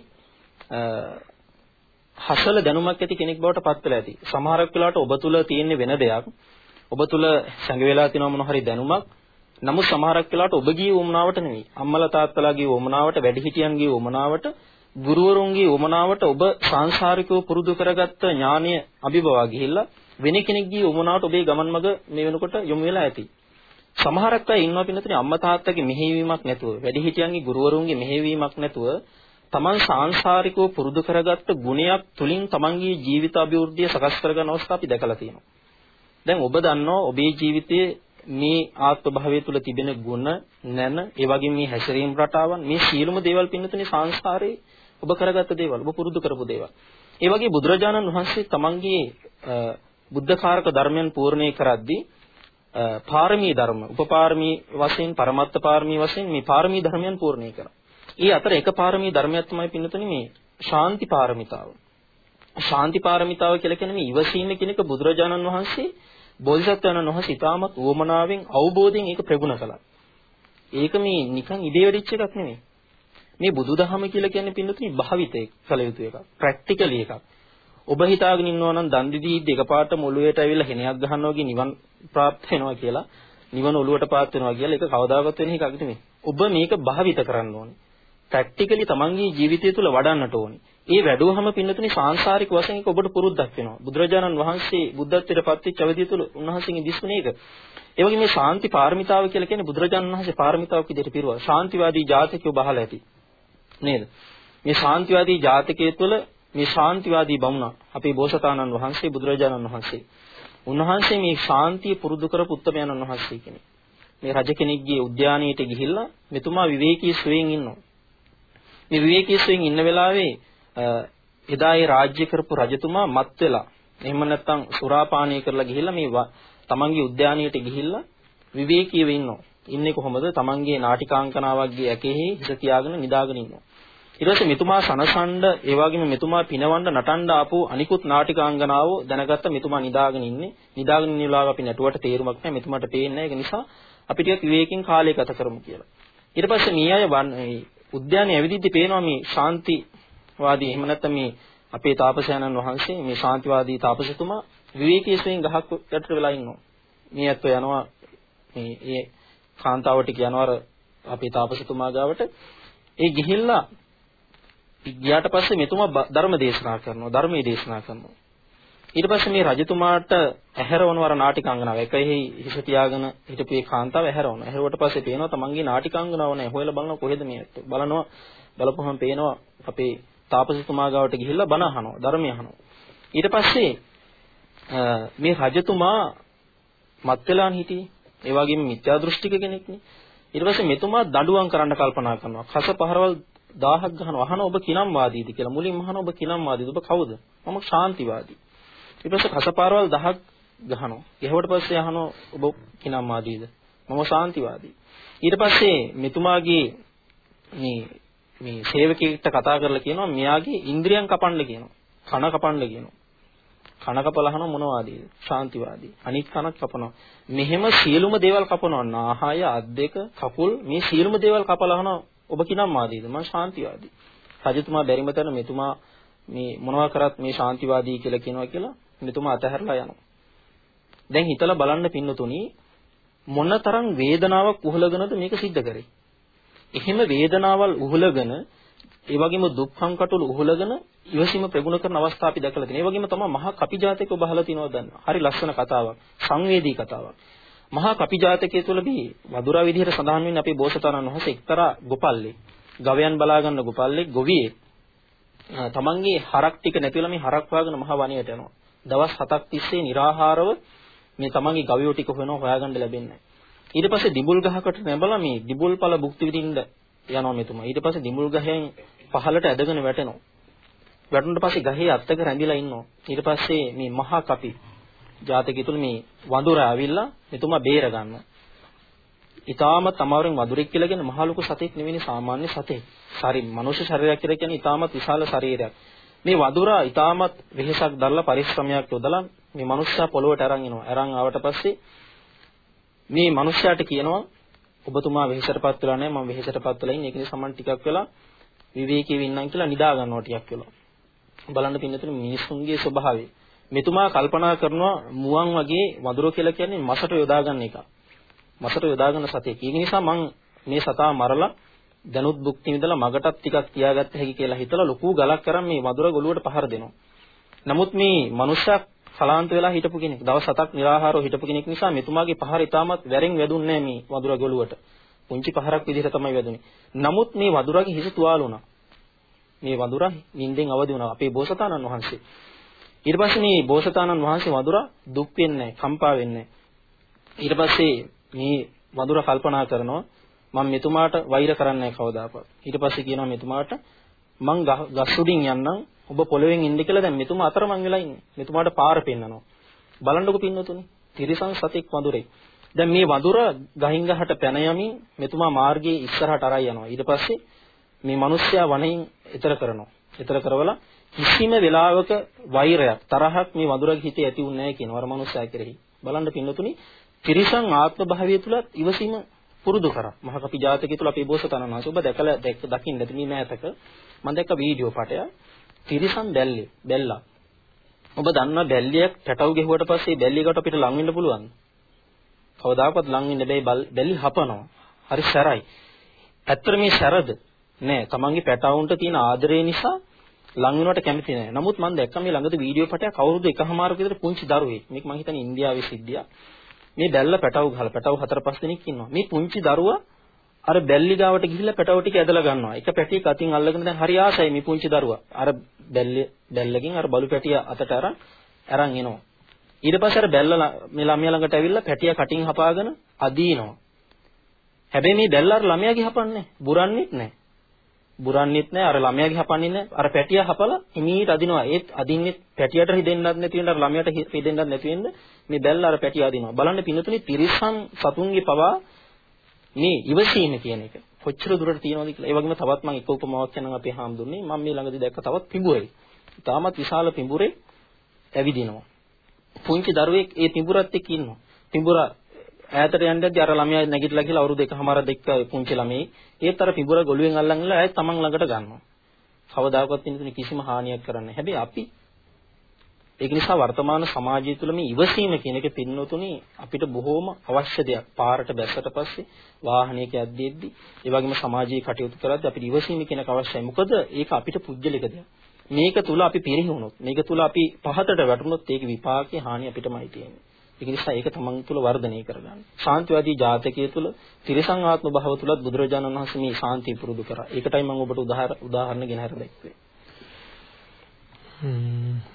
හසල දැනුමක් ඇති කෙනෙක් බවට පත් වෙලා ඇති. සමහරක් වෙලාවට ඔබ තුල තියෙන වෙන දෙයක් ඔබ තුල සැඟ වෙලා තියෙන මොන හරි දැනුමක් නමුත් සමහරක් වෙලාවට ඔබ ගියේ වමනාවට නෙවෙයි. අම්මලා තාත්තලා ගියේ වමනාවට, වැඩිහිටියන් ගියේ වමනාවට, ගුරුවරුන්ගේ වමනාවට ඔබ සංසාරිකව පුරුදු කරගත්ත ඥානය අභිබවා ගිහිල්ලා වෙන කෙනෙක් ගියේ වමනාවට ඔබේ ගමන් මඟ මේ වෙනකොට යොමු වෙලා ඇති. සමහරක් අය ඉන්නවා පින්නතනේ අම්මා තාත්තගේ මෙහෙයවීමක් නැතුව, වැඩිහිටියන්ගේ ගුරුවරුන්ගේ මෙහෙයවීමක් නැතුව තමන් සාංශාරිකව පුරුදු කරගත්ත ගුණයක් තුලින් තමන්ගේ ජීවිත අභිවෘද්ධිය සකස් කරගන්න අවස්ථා අපි දැකලා තියෙනවා. දැන් ඔබ දන්නවා ඔබේ ජීවිතයේ මේ ආත්ම භාවය තුල තිබෙන ගුණ නැන ඒ වගේම මේ හැසිරීම් රටාවන් මේ සියලුම දේවල් පින්නතුනේ සංස්කාරේ ඔබ කරගත්ත දේවල් ඔබ පුරුදු කරපු දේවල්. ඒ වගේ බුදුරජාණන් වහන්සේ තමන්ගේ බුද්ධකාරක ධර්මයන් පූර්ණේ කරද්දී පාරමී ධර්ම උපපාරමී වශයෙන් පරමත්ත පාරමී වශයෙන් මේ පාරමී ධර්මයන් පූර්ණේ කරා. ඒ අතර එක පාරමී ධර්මයක් තමයි පින්නතුනේ මේ ශාන්ති පාරමිතාව. ශාන්ති පාරමිතාව කියලා කියන්නේ මේ ඉවසීම කියන එක බුදුරජාණන් වහන්සේ බෝධිසත්වයන්න් වහන්සේ ඊටමත් උවමනාවෙන් අවබෝධයෙන් ඒක ප්‍රගුණ කළා. ඒක මේ නිකන් ඉදේ වෙඩිච්ච එකක් නෙමෙයි. මේ බුදුදහම කියලා කියන්නේ පින්නතුනි භාවිතේ කළ යුතු එකක්. ප්‍රැක්ටිකලි එකක්. ඔබ හිතාගෙන ඉන්නවා නම් දන් දීදී දෙකපාරට මොළුවේට ඇවිල්ලා හෙනයක් ගහනවා වගේ නිවන් ප්‍රාප්ත වෙනවා කියලා නිවන ඔළුවට පාත් වෙනවා කියලා ඒක කවදාකවත් වෙන එකක් නෙමෙයි. ඔබ මේක භාවිත කරන්න ඕනේ. ප්‍රැක්ටිකලි තමන්ගේ ජීවිතය තුළ වඩන්නට ඕනේ. ඒ වැඩුවහම පින්නතුනේ සාංශාරික වශයෙන් ඒක ඔබට පුරුද්දක් වෙනවා. බුදුරජාණන් වහන්සේ බුද්ධත්වයට පත්වෙච්ච අවධිය තුළ උන්වහන්සේගේ දිස්ුනේ ඒක. ඒ වගේ මේ ශාන්ති පාරමිතාව කියලා කියන්නේ බුදුරජාණන් වහන්සේ පාරමිතාවක් විදිහට පිරුවා. ශාන්තිවාදී ජාතකයෝ බහලා ඇති. නේද? මේ ශාන්තිවාදී ජාතකයේ තුළ මේ ශාන්තිවාදී බමුණා අපේ බෝසතාණන් වහන්සේ බුදුරජාණන් වහන්සේ. උන්වහන්සේ මේ ශාන්තිය පුරුදු කරපු උත්තමයන්න් වහන්සේ කෙනෙක්. මේ රජ කෙනෙක්ගේ උද්‍යානයට ගිහිල්ලා මෙතුමා විවේකී සුවයෙන් ඉන්නවා. මේ විවේකීස්වෙන් ඉන්න වෙලාවේ එදා ඒ රාජ්‍ය කරපු රජතුමා මත් වෙලා එහෙම නැත්නම් සුරාපානය කරලා ගිහිල්ලා මේ තමන්ගේ උද්‍යානයට ගිහිල්ලා විවේකීව ඉන්නවා. ඉන්නේ කොහොමද? තමන්ගේ නාටිකාංකනාවක්ගේ ඇකෙහි හිස තියාගෙන නිදාගෙන ඉන්නවා. ඊට පස්සේ මෙතුමා සනසඬ ඒ වගේම මෙතුමා පිනවන්න නටන්න ආපු අනිකුත් නාටිකාංගනාව දැනගත්ත මෙතුමා නිදාගෙන ඉන්නේ. නිදාගෙන ඉන්න වෙලාව අපි නැටුවට තේරුමක් නැහැ. මෙතුමාට පේන්නේ නැහැ. ඒක නිසා අපි ටිකක් විවේකයෙන් කාලය ගත කරමු කියලා. ඊට පස්සේ මේ අය උද්‍යානයේ ඇවිදිද්දි පේනවා මේ ශාන්තිවාදී එහෙම නැත්නම් මේ අපේ තාපසයන්න් වහන්සේ මේ ශාන්තිවාදී තාපසතුමා විවේකී ස්වයෙන් ගහක් යටට වෙලා ඉන්නවා. මේ ඇත්තෝ යනවා මේ ඒ කාන්තාවට කියනවා අපේ තාපසතුමා ගාවට ඒ ගිහිල්ලා ගියාට පස්සේ මෙතුමා ධර්ම දේශනා කරනවා ධර්මයේ දේශනා කරනවා ඊට පස්සේ මේ රජතුමාට ඇහැරවනවර නාටිකාංගනාව එකෙහි හිස තියාගෙන හිටපු ඒ කාන්තාව ඇහැරවනවා. ඇහැරුවට පස්සේ පේනවා තමන්ගේ නාටිකාංගනාව නෑ. හොයලා බලනවා කොහෙද මේ ඇත්ත. බලනවා බලපුවම පේනවා අපේ තාපසතුමා ගාවට ගිහිල්ලා බණ අහනවා, ධර්මය අහනවා. ඊට පස්සේ මේ රජතුමා මත් වෙලාන් හිටියේ. ඒ වගේම මිත්‍යා දෘෂ්ටික කෙනෙක්නේ. ඊට පස්සේ මෙතුමා දඬුවම් කරන්න කල්පනා කරනවා. කස පහරවල් 1000ක් ගහනවා. අහන ඔබ කිනම් වාදීද කියලා. මුලින්ම අහන ඔබ කිනම් වාදීද? ඔබ කවුද? මම ශාන්තිවාදී. ඊට පස්සේ කසපාරවල් 10ක් ගහනවා. ගහුවට පස්සේ අහනවා ඔබ කිනම් ආදීද? මම ශාන්තිවාදී. ඊට පස්සේ මෙතුමාගේ මේ මේ සේවකයෙක්ට කතා කරලා කියනවා මෙයාගේ ඉන්ද්‍රියන් කපන්න කියනවා. කන කපන්න කියනවා. කන කපලහන මොනවාදීද? ශාන්තිවාදී. අනිත් කනක් කපනවා. මෙහෙම සියලුම දේවල් කපනවා. නාහය, අත් දෙක, කකුල් මේ සියලුම දේවල් කපලහන ඔබ කිනම් මාදීද? මම ශාන්තිවාදී. රජතුමා බැරිම තැන මෙතුමා මේ මොනවා කරත් මේ ශාන්තිවාදී කියලා කියනවා කියලා මෙතුමා අතහැරලා යනවා. දැන් හිතලා බලන්න පින්නතුණි මොනතරම් වේදනාවක් උහලගෙනද මේක සිද්ධ කරේ. එහෙම වේදනාවල් උහලගෙන ඒ වගේම දුක්ඛම් කටුළු උහලගෙන ඉවසීම ප්‍රගුණ කරන අවස්ථා අපි දැකලා තියෙනවා. ඒ වගේම තමයි මහා කපිජාතක ඔබ අහලා තියෙනවද දන්නවා. හරි ලස්සන කතාවක්. සංවේදී කතාවක්. මහා කපිජාතකයේ තුලදී වදුරා විදිහට සඳහන් වෙන්නේ අපේ බෝසතාණන් වහන්සේ එක්තරා ගොපල්ලේ. ගවයන් බලා ගන්න ගොපල්ලේ ගොවියෙක්. තමන්ගේ හරක් ටික නැතිවලා මේ හරක් වාගෙන මහ වනයේට යනවා. දවස් 7ක් තිස්සේ निराහාරව මේ තමන්ගේ ගවයෝ ටික හොයනවා හොයාගන්න ලැබෙන්නේ ඊට පස්සේ දිබුල් ගහකට නැබලා මේ දිබුල් පළ භුක්ති විඳින්න යනවා මෙතුමා. ඊට පස්සේ දිබුල් ගහෙන් පහළට ඇදගෙන වැටෙනවා. වැටුණට පස්සේ ගහේ අත්තක රැඳිලා ඉන්නවා. ඊට පස්සේ මේ මහා කපි ජාතකය තුල මේ වඳුර ඇවිල්ලා මෙතුමා බේර ගන්නවා. ඊටාමත් අමාරුවෙන් වඳුරෙක් කියලා කියන්නේ මහ ලොකු සතෙක් නෙවෙයි සාමාන්‍ය සතෙක්. සාරි මනුෂ්‍ය ශරීරයක් කියලා කියන්නේ ඊටාමත් විශාල ශරීරයක්. මේ වඳුරා ඊටාමත් වෙහෙසක් දරලා පරිශ්‍රමයක් යොදලා මේ මනුෂ්‍යයා පොළොවට අරන් එනවා. අරන් ආවට පස්සේ මේ මනුෂ්‍යයාට කියනවා ඔබතුමා වෙහෙසටපත් වෙලා නැහැ මම වෙහෙසටපත් වෙලා ඉන්නේ ඒක නිසා මම ටිකක් වෙලා විවේකීව ඉන්නම් කියලා නිදා ගන්නවා ටිකක් වෙලා. බලන්න පින්නතුනේ මිනිසුන්ගේ ස්වභාවය. මෙතුමා කල්පනා කරනවා මුවන් වගේ වඳුර කියලා කියන්නේ මසට යොදා ගන්න එක. මසට යොදා ගන්න සතෙක්. ඒ නිසා මං මේ සතා මරලා දැනුත් භුක්ති විඳලා මගටත් ටිකක් තියාගත්ත හැකි කියලා හිතලා ලොකු ගලක් කරන් මේ වඳුර ගොළුවට පහර දෙනවා. නමුත් මේ මනුෂ්‍යයා කලාන්ත වෙලා හිටපු කෙනෙක්. දවස් 7ක් निराහාරව හිටපු කෙනෙක් නිසා මෙතුමාගේ පහර ඉතාමත් වැරෙන් වැදුන්නේ මේ වඳුර ගොළුවට. පුංචි පහරක් විදිහට තමයි වැදුනේ. නමුත් මේ වඳුරගේ හිස තුවාල වුණා. මේ වඳුරා නිින්දෙන් අවදි වුණා අපේ බෝසතාණන් වහන්සේ. ඊට පස්සේ මේ බෝසතාණන් වහන්සේ වඳුරා දුක් වෙන්නේ කම්පා වෙන්නේ ඊට පස්සේ මේ වඳුරා කල්පනා කරනවා මම මෙතුමාට වෛර කරන්නේ කවදාකවත්. ඊට පස්සේ කියනවා මෙතුමාට මං ගස් උඩින් යන්නම් ඔබ පොළවෙන් ඉන්න කියලා දැන් මෙතුමා අතරමං වෙලා ඉන්නේ. මෙතුමාට පාර පෙන්නනවා. බලන්නකො පින්නතුනි. තිරිසන් සතෙක් වඳුරේ. දැන් මේ වඳුර ගහින් ගහට පැන යමින් මෙතුමා මාර්ගයේ ඉස්සරහට අරයි යනවා. ඊට පස්සේ මේ මිනිස්සයා වනයෙන් එතර කරනවා. එතර කරවලා කිසිම වෙලාවක වෛරයක් තරහක් මේ වඳුරගේ හිතේ ඇති වුන්නේ නැහැ කියනවා අර මිනිස්සයා කෙරෙහි. බලන්න පින්නතුනි තිරිසන් ආත්ම භාවය තුලත් ඉවසීම පුරුදු කරා. මහකපි ජාතකයේ තුල අපේ බෝසතාණන් වහන්සේ ඔබ දැකලා දැක්ක දකින්න ඇති මේ මෑතක මම දැක්ක වීඩියෝ පටය තිරිසන් බැල්ලේ බැල්ලා. ඔබ දන්නවා බැල්ලියක් පැටව ගෙහුවට පස්සේ බැල්ලියකට අපිට ලං වෙන්න පුළුවන්. කවදාකවත් ලං වෙන්න බැයි බැල්ලි හපනවා. හරි සැරයි. ඇත්තට මේ සැරද නෑ. තමන්ගේ පැටවුන්ට තියෙන ආදරය නිසා ලං වෙනවට කැමති නෑ. නමුත් මම දැක්කම මේ ළඟද වීඩියෝ පටයක් කවුරුද එකමාරක විතර පුංචි දරුවෙක්. මේක මම හිතන්නේ ඉන්දියාවේ සිද්ධියක්. මේ බැල්ල පැටව ගහලා පැටව හතර පහ දෙනෙක් ඉන්නවා. මේ පුංචි දරුවා අර බැල්ලි ගාවට ගිහිල්ලා පැටව ටික ඇදලා ගන්නවා. එක පැටියක අතින් අල්ලගෙන දැන් හරි ආසයි මේ පුංචි දරුවා. අර බැල්ල බැල්ලකින් අර බලු පැටිය අතට අරන් අරන් එනවා. ඊට පස්සේ අර බැල්ල මේ ළමයා ළඟට ඇවිල්ලා පැටිය කටින් හපාගෙන අදීනවා. හැබැයි මේ බැල්ල අර ළමයාගේ හපන්නේ බුරන්නේත් නැහැ. බුරන්නේත් නැහැ අර ළමයාගේ හපන්නේ නැහැ. අර පැටිය හපලා හිමීට අදිනවා. ඒත් අදින්නේ පැටියට හිදෙන්නත් නැති වෙන අර ළමයාට හිදෙන්නත් නැති වෙන්න මේ බැල්ල අර පැටිය අදිනවා. බලන්න පින්නතුනේ තිරිසන් සතුන්ගේ පවා මේ ඉවසීම කියන එක කොච්චර දුරට තියෙනවද කියලා. ඒ වගේම තවත් මම එක උපමාවක් කියන්නම් අපේ හාමුදුරනේ. මම මේ ළඟදී දැක්ක තවත් පිඹුරේ. තාමත් විශාල පිඹුරේ ඇවිදිනවා. පුංචි දරුවෙක් ඒ පිඹුරත් එක්ක ඉන්නවා. පිඹුරා ඈතට යන්නදී අර ළමයා නැගිටලා කියලා අවුරුදු එකමාරක් දෙක්ක පුංචි ළමයි ඒත් අර පිඹුර ගොළුෙන් අල්ලන් ඉල්ල ආයෙත් තමන් ළඟට ගන්නවා. කවදාකවත් ඉන්නේ කිසිම හානියක් කරන්නේ. හැබැයි අපි ඒක නිසා වර්තමාන සමාජය තුළ මේ ඉවසීම කියන එක පින්නතුනේ අපිට බොහෝම අවශ්‍ය දෙයක්. පාරට බැස්සට පස්සේ වාහනයක යද්දීද්දි ඒ වගේම සමාජයේ කටයුතු කරද්දී අපිට ඉවසීම කියන එක අවශ්‍යයි. මොකද ඒක අපිට පුජ්‍යලික දෙයක්. මේක තුල අපි පිරිහුණොත්, මේක තුල අපි පහතට වැටුණොත් ඒක විපාකේ හානිය අපිටමයි තියෙන්නේ. ඒක නිසා ඒක තමන් තුළ වර්ධනය කරගන්න. ශාන්තිවාදී ජාතකයේ තුල තිරසං ආත්ම භාව තුලත් බුදුරජාණන් වහන්සේ මේ ශාන්තිය පුරුදු කරා. ඒකටයි මම ඔබට උදාහරණ ගෙන හර දැක්වේ.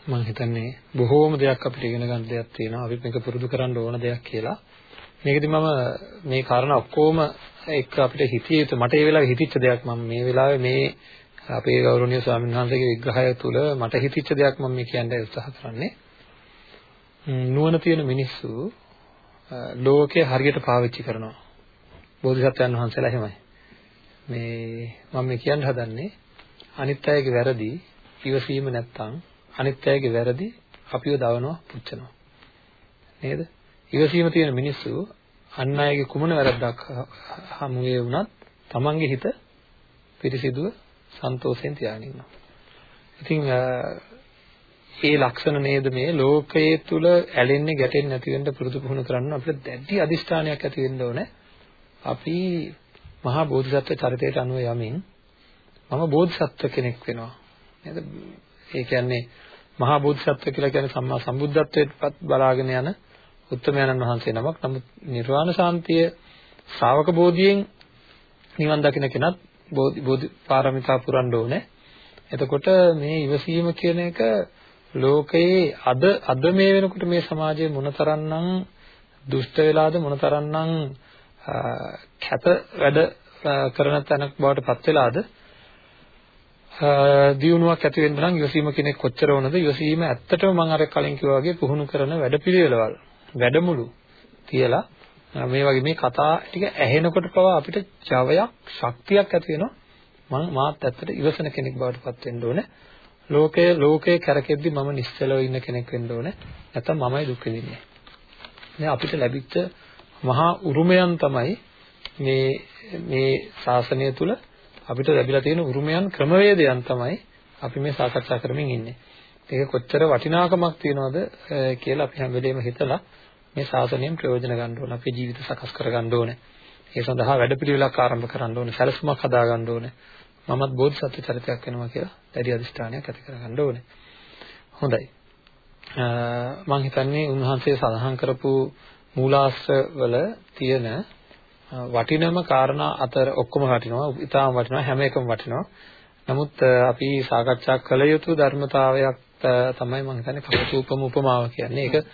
මම හිතන්නේ බොහෝම දෙයක් අපිට ඉගෙන ගන්න දෙයක් තියෙනවා. අපි මේක පුරුදු කරන්න ඕන දෙයක් කියලා. මේකෙදි මම මේ කාරණා ඔක්කොම එක්ක අපිට හිතිය යුතු මට ඒ වෙලාවේ හිතිච්ච දෙයක් මම මේ වෙලාවේ මේ අපේ ගෞරවනීය ස්වාමීන් වහන්සේගේ විග්‍රහය තුළ මට හිතිච්ච දෙයක් මම මේ කියන්න උත්සාහ කරන්නේ. නුවණ තියෙන මිනිස්සු ලෝකය හරියට පාවිච්චි කරනවා. බෝධිසත්වයන් වහන්සේලා එහෙමයි. මේ මම මේ කියන්න හදන්නේ අනිත් අයගේ වැරදි ඉවසීම නැත්තම් අනිත් අයගේ වැරදි අපිව දවනවා පුච්චනවා. නේද? ඉවසීම තියෙන මිනිස්සු අන් අයගේ කුමන වැරද්දක් හමුවේ වුණත් තමන්ගේ හිත පිරිසිදුව සන්තෝෂයෙන් තියාගෙන ඉන්නවා. ඉතින් ඒ ලක්ෂණ නේද මේ ලෝකයේ තුල ඇලෙන්නේ ගැටෙන්නේ නැති වෙන්න පුරුදු පුහුණු කරන්න අපිට දැඩි අදිෂ්ඨානයක් ඇති වෙන්න ඕනේ. අපි මහා බෝධිසත්ව චරිතයට අනුව යමින් මම බෝධිසත්ව කෙනෙක් වෙනවා. නේද? ඒ කියන්නේ මහා බෝධිසත්ව කියලා කියන්නේ සම්මා සම්බුද්ධත්වයටපත් බලාගෙන යන උත්තමයන්න් වහන්සේ නමක්. නමුත් නිර්වාණ ශාන්තිය ශ්‍රාවක බෝධියෙන් නිවන් දකින්න කෙනත් බෝධි පාරමිතා පුරන්න ඕනේ. එතකොට මේ ඉවසීම කියන එක ලෝකයේ අද අද මේ වෙනකොට මේ සමාජයේ මොනතරම්නම් දුෂ්ට වෙලාද මොනතරම්නම් කැත වැඩ කරන තැනක් බවට පත් වෙලාද? දියුණුවක් ඇති වෙන්න නම් ඉවසීම කෙනෙක් කොච්චර වුණද ඉවසීම ඇත්තටම මම අර කලින් කිව්වා වගේ පුහුණු කරන වැඩපිළිවෙළවල් වැඩමුළු කියලා. මේ වගේ මේ කතා ටික ඇහෙනකොට පවා අපිට ජවයක් ශක්තියක් ඇති වෙනවා. මම මාත් ඇත්තට ඉවසන කෙනෙක් බවට පත් වෙන්න ඕනේ. ලෝකයේ ලෝකයේ කරකෙද්දි මම නිශ්චලව ඉන්න කෙනෙක් වෙන්න ඕනේ නැත්නම් මමයි දුක් විඳින්නේ මේ අපිට ලැබිච්ච මහා උරුමයන් තමයි මේ මේ ශාසනය තුල අපිට ලැබිලා තියෙන උරුමයන් ක්‍රමවේදයන් තමයි අපි මේ සාකච්ඡා කරමින් ඉන්නේ. ඒක කොච්චර වටිනාකමක් තියනවද කියලා අපි හැම වෙලේම හිතලා මේ ශාසනයෙන් ප්‍රයෝජන ගන්න ඕන. අපේ ජීවිත සකස් කර ගන්න ඕනේ. ඒ සඳහා වැඩපිළිවෙලක් ආරම්භ කරන්න ඕනේ. සැලසුමක් හදා ගන්න ඕනේ. මමත් බෝධිසත්ව චරිතයක් වෙනවා කියලා දැඩි අදිෂ්ඨානයක් ඇති කර ගන්න ඕනේ. හොඳයි. මම හිතන්නේ උන්වහන්සේ සඳහන් කරපු මූලාශ්‍රවල තියෙන වටිනම කාරණා අතර ඔක්කොම වටිනවා. ඉතාම වටිනවා. හැම එකම වටිනවා. නමුත් අපි සාකච්ඡා කළ යුතු ධර්මතාවයක් තමයි මම හිතන්නේ කකචූපම උපමාව කියන්නේ. ඒක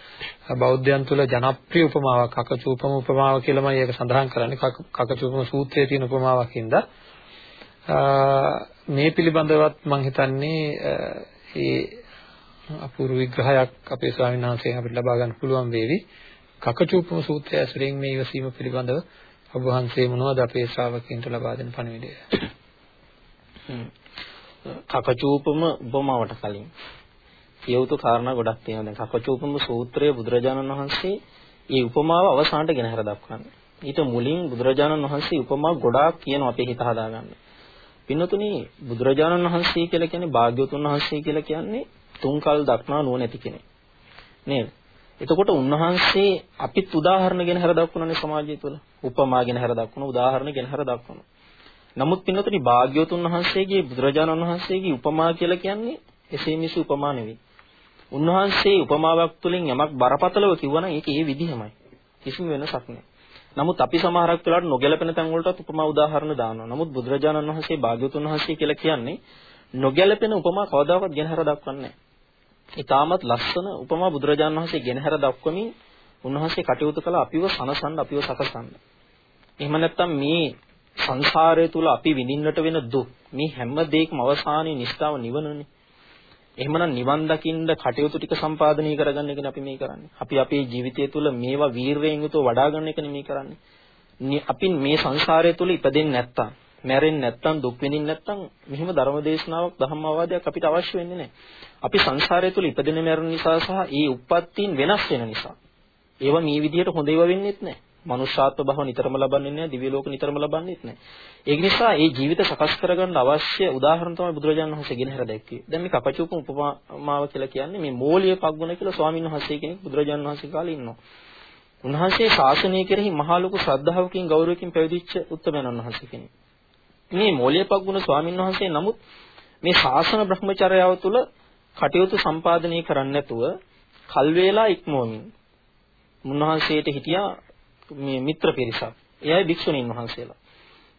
බෞද්ධයන් තුළ ජනප්‍රිය උපමාවක්. කකචූපම උපමාව කියලාමයි ඒක සඳහන් කරන්නේ. කකචූපම සූත්‍රයේ තියෙන උපමාවක් හින්දා මේ පිළිබඳවත් මම හිතන්නේ ඒ අපූර්ව විග්‍රහයක් අපේ ස්වාමීන් වහන්සේගෙන් අපිට ලබා ගන්න පුළුවන් වේවි. කකචූපම සූත්‍රය ඇසුරෙන් මේ ඉවසීම පිළිබඳව ඔබ වහන්සේ මොනවද අපේ ශ්‍රාවකයන්ට ලබා දෙන පණිවිඩය? කකචූපම උපමාවට කලින් කියවුතු කාරණා ගොඩක් තියෙනවා. දැන් කකචූපම සූත්‍රයේ බුදුරජාණන් වහන්සේ මේ උපමාව අවසානට ගෙන හර දක්වන්නේ. ඊට මුලින් බුදුරජාණන් වහන්සේ උපමා ගොඩාක් කියනවා අපේ හිත හදාගන්න. පින්නතුනි බුදුරජාණන් වහන්සේ කියලා කියන්නේ භාග්‍යවතුන් වහන්සේ කියලා කියන්නේ තුන්කල් දක්නා නුවණැති කෙනෙක්. නේද? එතකොට උන්වහන්සේ අපිත් උදාහරණ ගෙන හර දක්වනනේ සමාජය තුළ. උපමා ගෙන හර දක්වන උදාහරණ ගෙන හර දක්වන. නමුත් පින්නතනි භාග්‍යවතුන් වහන්සේගේ බුදුරජාණන් වහන්සේගේ උපමා කියලා කියන්නේ එසේ මිසු උපමා නෙවෙයි. උන්වහන්සේ උපමාවක් තුළින් යමක් බරපතලව කිව්වනම් ඒක ඒ විදිහමයි. කිසිම වෙනසක් නැහැ. නමුත් අපි සමහරක් වෙලාවට නොගැලපෙන තැන් වලටත් උපමා උදාහරණ දානවා. නමුත් බුදුරජාණන් වහන්සේ භාග්‍යවතුන් වහන්සේ කියලා කියන්නේ නොගැලපෙන උපමා කවදාකවත් ගෙනහැර දක්වන්නේ නැහැ. ඊටමත් ලස්සන උපමා බුදුරජාණන් වහන්සේ ගෙනහැර දක්වමින් උන්වහන්සේ කටයුතු කළ අපිව සනසන්න අපිව සකසන්න. එහෙම නැත්නම් මේ සංසාරය තුල අපි විඳින්නට වෙන දුක් මේ හැම දෙයක්ම අවසානයේ නිස්සාව නිවනනේ. එහෙමනම් නිවන් දකින්න කටයුතු ටික සම්පාදනය කරගන්න එකනේ අපි මේ කරන්නේ. අපි අපේ ජීවිතය තුළ මේවා වීරයෙන් යුතුව වඩා ගන්න එකනේ මේ කරන්නේ. අපි මේ සංසාරය තුළ ඉපදෙන්නේ නැත්තම් මැරෙන්නේ නැත්තම් දුක් විඳින්නේ නැත්තම් මෙහෙම ධර්ම දේශනාවක් ධම්මවාදයක් අපිට අවශ්‍ය වෙන්නේ නැහැ. අපි සංසාරය තුළ ඉපදෙන මැරෙන නිසා සහ ඒ උප්පත්තීන් වෙනස් වෙන නිසා. ඒවා මේ විදිහට හොඳ ඒවා වෙන්නේත් නැහැ. මනුෂ්‍යාත්ව භව නිතරම ලබන්නේ නැහැ, දිව්‍ය ලෝක නිතරම ලබන්නේත් නැහැ. ඒක නිසා ඒ ජීවිත සකස් කරගන්න අවශ්‍ය උදාහරණ තමයි බුදුරජාණන් වහන්සේ ගෙනහැර දැක්කේ. දැන් මේ කපචූප උපමාව කියලා කියන්නේ මේ මෝලිය පග්ගුණ කියලා ස්වාමීන් වහන්සේ කෙනෙක් බුදුරජාණන් වහන්සේ කාලේ ඉන්නවා. උන්වහන්සේ ශාසනය කෙරෙහි මහා ලොකු ශ්‍රද්ධාවකින් ගෞරවකින් පැවිදිච්ච උත්තමයන් වහන්සේ කෙනෙක්. මේ මෝලිය පග්ගුණ ස්වාමීන් වහන්සේ නමුත් මේ ශාසන බ්‍රහ්මචර්යාව තුළ කටයුතු සම්පාදනය කරන්නේ නැතුව කල් වේලා ඉක්මවමින් මුන්වහන්සේට හිටියා මේ මිත්‍ර පිරිසක්. එයයි භික්ෂුණීන් වහන්සේලා.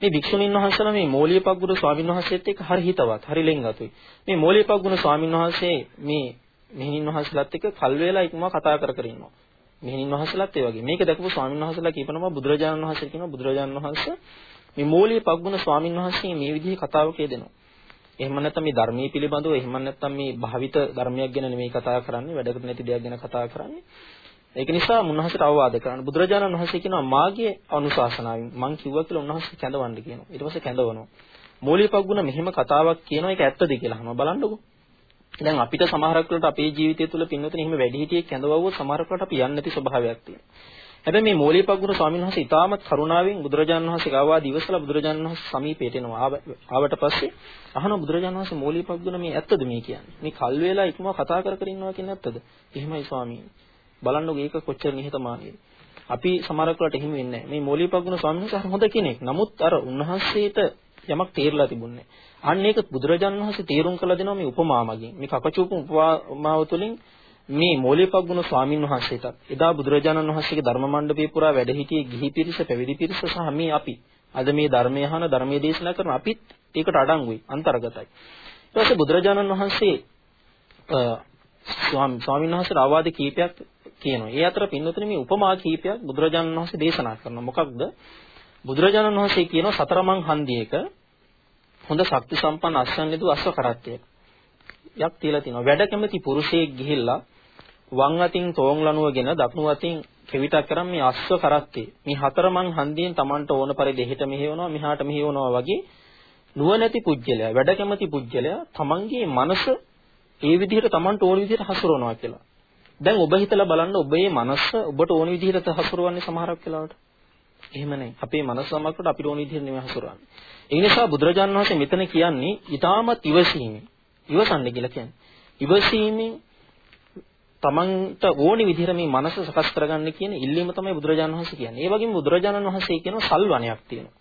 මේ භික්ෂුණීන් වහන්සේලා මේ මෝලියපග්ගුරු ස්වාමීන් වහන්සේත් එක්ක හරි හිතවත්, හරි ලෙන්ගතුයි. මේ මෝලියපග්ගුරු ස්වාමීන් වහන්සේ මේ මෙහෙණින් වහන්සේලාත් එක්ක කල් වේලා ඉක්මවා කතා කර කර ඉන්නවා. මෙහෙණින් වහන්සේලාත් ඒ වගේ. මේක දැකපු ස්වාමීන් වහන්සේලා කියපනවා බුදුරජාණන් වහන්සේ කියනවා බුදුරජාණන් වහන්සේ මේ මෝලියපග්ගුණ ස්වාමීන් වහන්සේ මේ විදිහේ කතාවක යෙදෙනවා. එහෙම නැත්නම් මේ ධර්මයේ පිළිබඳව එහෙම නැත්නම් මේ භාවිත ධර්මයක් ගැන නෙමෙයි කතා කරන්නේ වැඩකට නැති දෙයක් ගැන කතා කරන්නේ ඒක නිසා උන්වහන්සේට අවවාද කරන්න. බුදුරජාණන් වහන්සේ කියනවා මාගේ අනුශාසනාවෙන් මං කිව්වා කියලා උන්වහන්සේ කැඳවන්න කියනවා. ඊට පස්සේ කැඳවනවා. මූලිකපග්ගුණ මෙහෙම කතාවක් කියනවා ඒක ඇත්තද කියලා අහනවා බලන්නකෝ. දැන් අපිට සමහරක් වෙලට අපේ ජීවිතය තුළ පින්නතුනේ එහෙම වැඩි හිටියෙක් කැඳවුවොත් සමහරක් වෙලට අපි යන්නේ නැති ස්වභාවයක් තියෙනවා. හැබැයි මේ මූලිකපග්ගුණ ස්වාමීන් වහන්සේ ඉතාමත් කරුණාවෙන් බුදුරජාණන් වහන්සේ ගාවා දිවසලා බුදුරජාණන් වහන්සේ සමීපයට එනවා. ආවට පස්සේ අහනවා බුදුරජාණන් වහන්සේ මූලිකපග්ගුණ මේ ඇත්තද මේ කියන්නේ? මේ කල් වේලා ඉක්මව කතා කර කර ඉන්නවා කියන්නේ ඇත්තද? එහෙමයි ස්වාමීන්. බලන්නකෝ ඒක කොච්චර නිහතමානීද? අපි සමහරක් වෙලට එහෙම වෙන්නේ නැහැ. මේ මූලිකපග්ගුණ ස්වාමීන් වහන්සේ හොඳ කෙනෙක්. නමුත් අර උන්වහන්සේට යමක් තේරලා තිබුණේ. අන්න ඒක බුදුරජාණන් වහන්සේ තේරුම් කළ දෙනවා මේ උපමා මගින්. මේ කකචූප උපමාව තුළින් මේ මෝලියපග්ගුණ ස්වාමින් වහන්සේටත් එදා බුදුරජාණන් වහන්සේගේ ධර්ම මණ්ඩපයේ පුරා වැඩ සිටියේ ගිහි පිරිස පැවිදි පිරිස සහ මේ අපි අද මේ ධර්මය අහන ධර්මයේ දේශනා කරන අපිත් ඒකට අඩංගුයි අන්තර්ගතයි. ඊට පස්සේ බුදුරජාණන් වහන්සේ ස්වාමීන් වහන්සේට ආවාද කීපයක් කියනවා. ඒ අතර පින්නතුනේ මේ උපමා කීපයක් බුදුරජාණන් වහන්සේ දේශනා කරනවා. මොකක්ද? බුදුරජාණන් වහන්සේ කියනවා සතරමං හන්දියේක හොඳ ශක්ති සම්පන්න අස්වැන්නේදු අස්ව කරත්තයක් යක් තියලා තිනවා. වැඩ කැමති පුරුෂයෙක් ගිහිල්ලා වම් අතින් තෝන් ලනුවගෙන දකුණු අතින් කෙවිතක් කරන් මේ අස්ව කරත්තේ මේ හතරමං හන්දියෙන් Tamanට ඕන පරිදි එහෙට මෙහෙවනවා මෙහාට මෙහෙවනවා වගේ නුවණැති පුජ්‍යලයා වැඩ කැමති පුජ්‍යලයා Tamanගේ මනස ඒ විදිහට Tamanට ඕන විදිහට හසුරවනවා කියලා. දැන් ඔබ හිතලා බලන්න ඔබේ මනස ඔබට ඕන විදිහට හසුරවන්නේ සමහරක් වෙලාවට. එහෙම නැහැ. අපේ මනස සමකට අපිට ඕන විදිහට නෙමෙයි හසුරවන්නේ. ඒ නිසා බුදුරජාණන් වහන්සේ මෙතන කියන්නේ ඊටමත් ඉවසීමෙන්. ඉවසන්න කියලා කියන්නේ. ඉවසීමෙන් තමන්ට ඕනි විදිහට මේ මනස සකස් කරගන්න කියන ඉල්ලීම තමයි බුදුරජාණන් වහන්සේ කියන්නේ. ඒ වගේම බුදුරජාණන් වහන්සේ කියනවා සල්වණයක් තියෙනවා.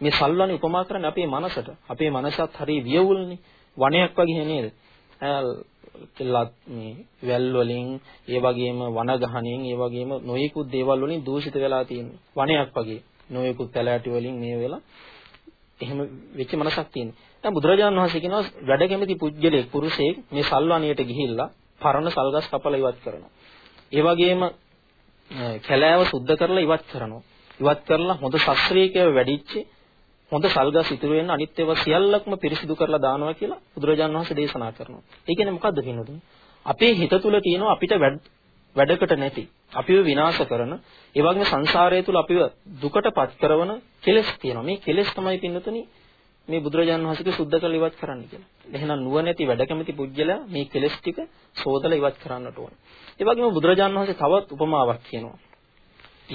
මේ සල්වණේ උපමා කරන්නේ අපේ මනසට. අපේ මනසත් හරිය වියවුල්නේ. වණයක් වගේ නේද? කෙල්ලත් මේ වැල් වලින් ඒ වගේම වන ගහණයෙන් ඒ වගේම නොයෙකුත් දේවල් වලින් දූෂිත වෙලා තියෙන වණයක් වගේ නොයෙකුත් පැලෑටි වලින් මේ වෙලා එහෙම වෙච්ච මනසක් තියෙනවා. දැන් බුදුරජාණන් වහන්සේ කියනවා වැඩ කැමති පුජ්‍යලෙක් පුරුෂයෙක් මේ සල්වණියට ගිහිල්ලා පරණ සල්ගස් කපලා ඉවත් කරනවා. ඒ වගේම කැලෑව සුද්ධ කරලා ඉවත් කරනවා. ඉවත් කරලා හොඳ ශාස්ත්‍රීයව වැඩිච්ච හොඳ සල්ගස් ඉතුරු වෙන අනිත් ඒවා සියල්ලක්ම පිරිසිදු කරලා දානවා කියලා බුදුරජාණන් වහන්සේ දේශනා කරනවා. ඒ කියන්නේ මොකද්ද කියනොත් අපේ හිත තුළ තියෙනවා අපිට වැඩකට නැති අපිව විනාශ කරන ඒ වගේම සංසාරය තුළ අපිව දුකටපත් කරන කෙලෙස් තියෙනවා. මේ කෙලෙස් තමයි පින්නතුනි මේ බුදුරජාණන් වහන්සේගේ සුද්ධ කරලා ඉවත් කරන්න කියලා. එහෙනම් නුවණැති වැඩ කැමති පුජ්‍යලයා මේ කෙලෙස් ටික සෝදලා ඉවත් කරන්නට ඕන. ඒ වගේම බුදුරජාණන් වහන්සේ තවත් උපමාවක් කියනවා.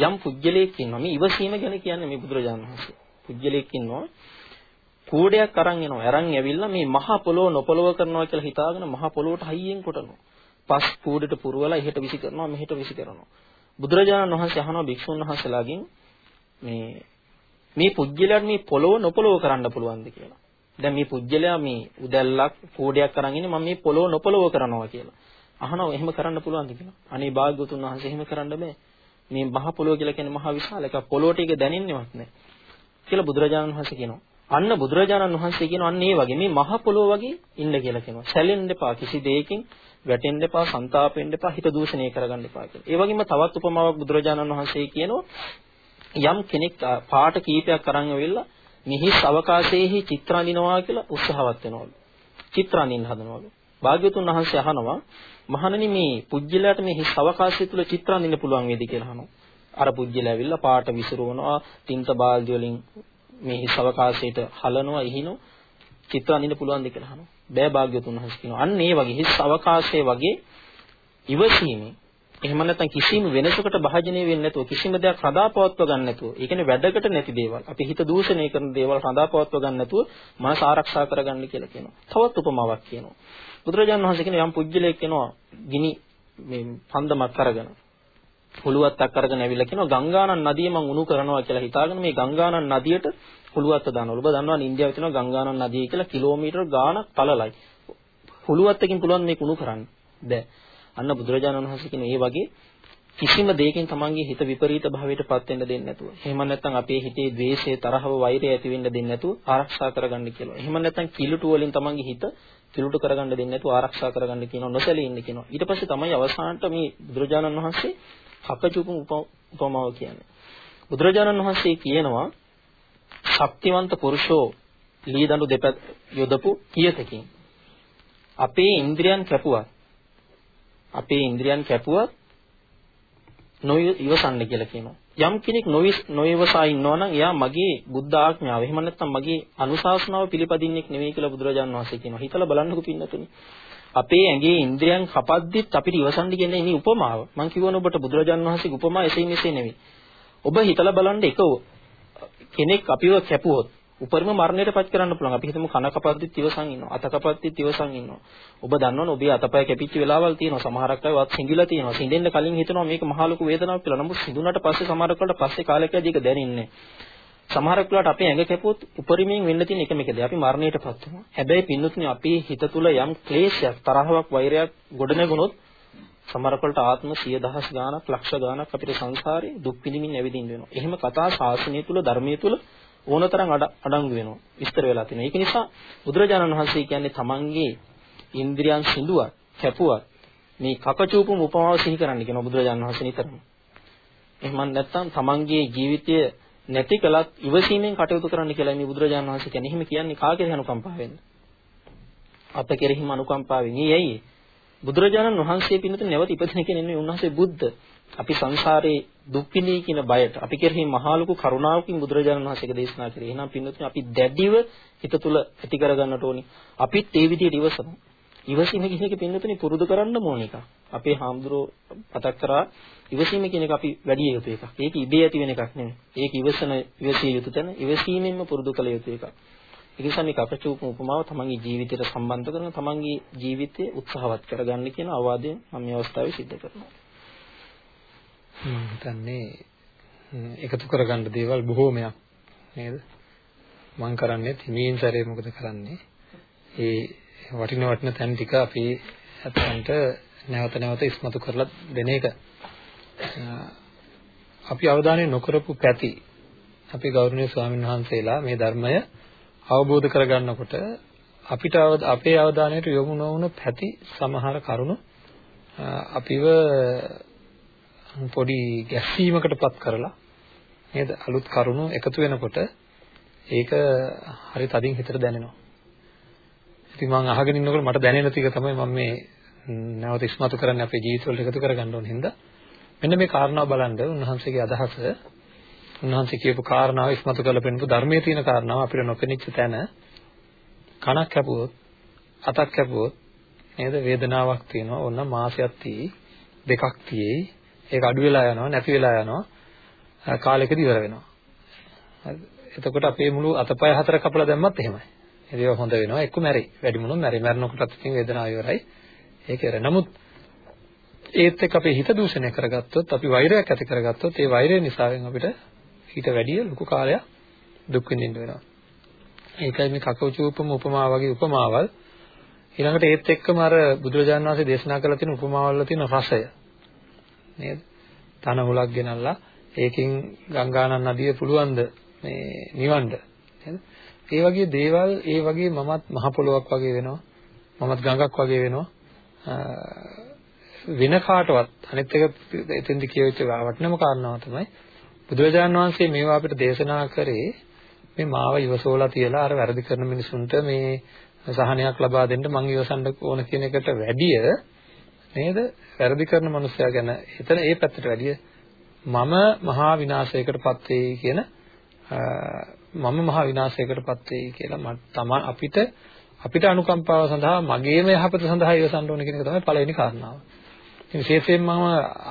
යම් පුජ්‍යලයක් ඉන්නවා. මේ ඉවසීම ගැන කියන්නේ මේ බුදුරජාණන් වහන්සේ. පුජ්‍යලයක් ඉන්නවා. කූඩයක් අරන් එනවා. අරන් ඇවිල්ලා මේ මහා පොළොව නොපොළොව කරනවා කියලා හිතාගෙන මහා පොළොවට හයියෙන් කොටනවා. පස් කූඩට පුරවලා එහෙට විසි කරනවා මෙහෙට විසි කරනවා. බුදුරජාණන් වහන්සේ අහනවා භික්ෂුන් වහන්සේලාගෙන් මේ මේ පුජ්‍යලයට මේ පොළොව නොපොළොව කරන්න පුළුවන්ද කියලා. දැන් මේ පුජ්‍යලයා මේ උදැල්ලක් කූඩයක් අරන් ඉන්නේ මම මේ පොළොව නොපොළොව කරනවා කියලා. අහනවා එහෙම කරන්න පුළුවන්ද කියලා. අනේ භාග්‍යවතුන් වහන්සේ එහෙම කරන්න බෑ. මේ මහ පොළොව කියලා කියන්නේ මහ විශාල එකක්. පොළොවට ඒක දැනෙන්නේවත් නැහැ. කියලා බුදුරජාණන් වහන්සේ කියනවා. අන්න බුදුරජාණන් වහන්සේ කියනවා අන්න ඒ වගේ මේ මහ පොළොව වගේ ඉන්න කියලා කියනවා. සැලෙන්න එපා කිසි දෙයකින් වැටෙන්න එපා, ਸੰతాපෙන්න එපා, හිත දූෂණය කරගන්න එපා කියලා. ඒ වගේම තවත් උපමාවක් බුදුරජාණන් වහන්සේ කියනවා යම් කෙනෙක් පාට කීපයක් අරන් ඇවිල්ලා මිහිස් අවකාශයේහි චිත්‍ර අඳිනවා කියලා උත්සාහවත් වෙනවලු. චිත්‍ර අඳින්න හදනවලු. භාග්‍යවතුන් වහන්සේ අහනවා මහණනි මේ පුජ්‍යලයට මේ හිස් අවකාශය තුල චිත්‍ර අඳින්න පුළුවන් වේද කියලා අහනවා. අර පුජ්‍යල ඇවිල්ලා පාට විසිරවනවා, තින්ත බාල්දි වලින් මේ හිස් අවකාශයට හලනවා, ඉහිනවා චිත්‍ර අඳින්න පුළුවන් ද කියලා අහනවා. බෑ භාග්‍යවතුන් වහන්සේ කියනවා. අන්න ඒ වගේ හිස් අවකාශයේ වගේ ඉවසීමේ එහෙම නැත්නම් කිසිම වෙනසකට භාජනය වෙන්නේ නැතුව කිසිම දෙයක් හදාපවත්ව ගන්න නැතුව ඒ කියන්නේ වැඩකට නැති දේවල් අපි හිත දූෂණය කරන දේවල් හදාපවත්ව ගන්න නැතුව මනස ආරක්ෂා කරගන්න කියලා කියනවා. තවත් උපමාවක් කියනවා. බුදුරජාණන් වහන්සේ කියන යම් පුජ්‍යලයක් කියනවා ගිනි මේ පන්දමක් අරගෙන හුලුවත්තක් අරගෙන ඇවිල්ලා කියනවා ගංගානන් නදිය මං උණු කරනවා කියලා හිතාගෙන මේ ගංගානන් නදියට හුලුවත්ත දානවා. ඔබ දන්නවා ඉන්දියාවේ තියෙනවා ගංගානන් නදිය කියලා කිලෝමීටර් ගාණක් පළලයි. හුලුවත්තකින් පුළුවන් මේක උණු කරන්න. බෑ. අන්න බුදුරජාණන් වහන්සේ කියන ඒ වගේ කිසිම දෙයකින් තමන්ගේ හිත විපරීත භාවයට පත් වෙන්න දෙන්නේ නැතුව. එහෙම නැත්නම් අපේ හිතේ ද්වේෂය, තරහව, වෛරය ඇති වෙන්න දෙන්නේ නැතුව ආරක්ෂා කරගන්න කියලා. එහෙම නැත්නම් කිලුටු වලින් තමන්ගේ හිත කිලුටු කරගන්න දෙන්නේ නැතුව ආරක්ෂා කරගන්න කියනවා. නොසැලී ඉන්න කියනවා. ඊට පස්සේ තමයි අවසානට මේ බුදුරජාණන් වහන්සේ හපචුපු උපමාව කියන්නේ. බුදුරජාණන් වහන්සේ කියනවා ශක්තිවන්ත පුරුෂෝ ලීදඬු දෙපැත්ත යොදපු කියතකින් අපේ ඉන්ද්‍රියන් කැපුවා අපේ ඉන්ද්‍රියන් කැපුවත් නොඉවසන්න කියලා කියනවා. යම් කෙනෙක් නොඉවසා ඉන්නවා නම් එයා මගේ බුද්ධ ආඥාව එහෙම නැත්නම් මගේ අනුශාසනාව පිළිපදින්නෙක් නෙවෙයි කියලා බුදුරජාණන් වහන්සේ කියනවා. හිතලා බලන්නකෝ පින්නතුනි. අපේ ඇඟේ ඉන්ද්‍රියන් කපද්දිත් අපිට ඉවසන්න කියන්නේ ඉනි උපමාව. මම කියවන ඔබට බුදුරජාණන් වහන්සේගේ උපමා එසේ මෙසේ නෙවෙයි. ඔබ හිතලා බලන්න එක කෙනෙක් අපිව කැපුවොත් උපරිම මරණයට පත් කරන්න පුළුවන්. අපි හිතමු කන කපද්දිත් ඉවසන් ඉන්නවා. අත කපද්දිත් ඉවසන් ඉන්නවා. ඔබ දන්නවනේ ඔබේ අතපය කැපිච්ච වෙලාවල් තියෙනවා. සමහරක් අය වත් සිඳිලා තියෙනවා. සිඳෙන්න කලින් හිතනවා මේක මහ ලොකු වේදනාවක් කියලා. නමුත් සිඳුනට පස්සේ සමහරක් වලට පස්සේ කාලයක් යද්දී ඒක දැනෙන්නේ සමහරක් වෙලාවට අපේ ඇඟ කැපුවොත් උපරිමයෙන් වෙන්න තියෙන එකම එක දේ අපි මරණයටපත් වෙනවා. හැබැයි පින්නතුනේ අපේ හිත තුළ යම් ක්ලේශයක්, තරහවක්, වෛරයක් ගොඩනැගුණොත් සමහරක් වලට ආත්ම 10000 ගාණක්, ලක්ෂ ගාණක් අපිට සංසාරේ දුක් විඳින්න ඇවිදින්න වෙනවා. එහෙම කතා ශාසනය තුළ, ධර්මයේ තුළ ඕනතරම් අඩංගු වෙනවා. විස්තර වෙලා තියෙනවා. ඒක නිසා බුදුරජාණන් වහන්සේ කියන්නේ තමන්ගේ ඉන්ද්‍රියන් සිඳුවක්, කැපුවක් මේ කකචූපම උපමාව සිහි කරන්න කියන බුදුරජාණන් වහන්සේ නිතරම. එහෙම නැත්නම් තමන්ගේ ජීවිතය නැති කලත් ඉවසීමෙන් කටයුතු කරන්න කියලා මේ බුදුරජාණන් වහන්සේ කියන්නේ. එහෙම කියන්නේ කා කෙරෙහි අනුකම්පාවෙන්ද? අප කෙරෙහිම අනුකම්පාවෙන්. ඊ ඇයි? බුදුරජාණන් වහන්සේ පින්නත නැවත ඉපදෙන කෙනෙක් නෙවෙයි. උන්වහන්සේ බුද්ධ. අපි සංසාරේ දුක් විඳී කියන බයට අපි කෙරෙහි මහා ලොකු කරුණාවකින් බුදුරජාණන් වහන්සේක දේශනා කරේ. එහෙනම් පින්නතුනි අපි දැඩිව හිත තුළ ඇති කරගන්නට ඕනි. අපිත් ඒ විදිහට ඉවසමු. ඉවසීම කියන එක පින්නතුනි පුරුදු කරන්න ඕන එකක්. අපේ හාමුදුරුවෝ මතක් කරා ඉවසීම කියන එක අපි වැඩි යුතු එකක්. ඒක ඉබේ ඇති වෙන එකක් නෙමෙයි. ඒක ඉවසන ඉවසිය යුතු තැන ඉවසීමෙන්ම පුරුදු කළ යුතු එකක්. ඒ නිසා මේ කපචූප උපමාව තමන්ගේ ජීවිතයට සම්බන්ධ කරන තමන්ගේ ජීවිතය උත්සාහවත් කරගන්න කියන අවවාදය මම මේ අවස්ථාවේ සිද්ධ කරනවා. මම හිතන්නේ එකතු කරගන්න දේවල් බොහෝමයක් නේද? මම කරන්නේ හිමීන් සැරේ මොකද කරන්නේ? ඒ වටින වටින තැන් ටික අපි අතන්ට නැවත නැවත ඉස්මතු කරලා දෙන එක. අපි අවධානය නොකරපු පැති අපි ගෞරවනීය ස්වාමීන් වහන්සේලා මේ ධර්මය අවබෝධ කරගන්නකොට අපිට අපේ අවධානයට යොමු නොවුන පැති සමහර කරුණු අපිව පොඩි ගැස්සීමකටපත් කරලා නේද අලුත් කරුණු එකතු වෙනකොට ඒක හරි තදින් හිතට දැනෙනවා. ඉතින් මම අහගෙන ඉන්නකොට මට දැනෙන ටික තමයි මම මේ නැවත ඉස්මතු කරන්නේ අපේ ජීවිතවලට එකතු කරගන්න ඕන හින්දා මෙන්න මේ කාරණාව බලන්න උන්වහන්සේගේ අදහස. උන්වහන්සේ කියපු කාරණාව ඉස්මතු කරලා පෙන්නපු ධර්මයේ තියෙන කාරණාව අපිට නොපෙනිච්ච තැන. කනක් කැපුවොත් අතක් කැපුවොත් නේද? වේදනාවක් තියෙනවා ඕන මාසයක් තියෙයි දෙකක් තියෙයි ඒක අඩු වෙලා යනවා නැති වෙලා යනවා. කාලෙකදී ඉවර වෙනවා. එතකොට අපේ මුළු අතපය හතර කපලා දැම්මත් එහෙමයි. ඒක හොඳ වෙනවා එක්ක මැරෙයි. වැඩි මොනොත් මැරෙයි. මැරෙනකොටත් ඉතින් වේදනාව ඉවරයි. ඒක ඉවරයි. නමුත් ඒත් එක්ක අපේ හිත දූෂණය කරගත්තොත් අපි වෛරයක් ඇති කරගත්තොත් ඒ වෛරය නිසාවෙන් අපිට ඊට වැඩිය ලොකු කාලයක් දුක් විඳින්න වෙනවා. ඒකයි මේ කකෝචූපම උපමා වගේ උපමාවල් ඊළඟට ඒත් එක්කම අර බුදුරජාණන් වහන්සේ දේශනා කරලා තියෙන උපමාවල් වල තියෙන රසය නේද? තන හුලක් ගෙනල්ලා ඒකෙන් ගංගානන් නදිය පුළුවන්ද මේ නිවන්න නේද? ඒ වගේ දේවල් ඒ වගේ මමත් මහ පොළොවක් වගේ වෙනවා. මමත් ගඟක් වගේ වෙනවා. වෙන කාටවත් අනිත් එක එතෙන්දි කියවෙච්ච වටිනම කාරණාව තමයි බුදුරජාණන් වහන්සේ මේවා අපිට දේශනා කරේ මේ මාව ඉවසෝලා තියලා අර වැරදි කරන මිනිසුන්ට මේ සහනයක් ලබා දෙන්න මං ඉවසන්න ඕන කියන එකට වැඩිය නේද වැරදි කරන මනුස්සයා ගැන එතන ඒ පැත්තට වැඩිය මම මහා විනාශයකටපත් වෙයි කියන මම මහා විනාශයකටපත් වෙයි කියලා මට තමයි අපිට අපිට අනුකම්පාව සඳහා මගේම යහපත සඳහා ඉවසන්න ඕන කියන එක තමයි පළවෙනි කාරණාව. ඉතින් විශේෂයෙන් මම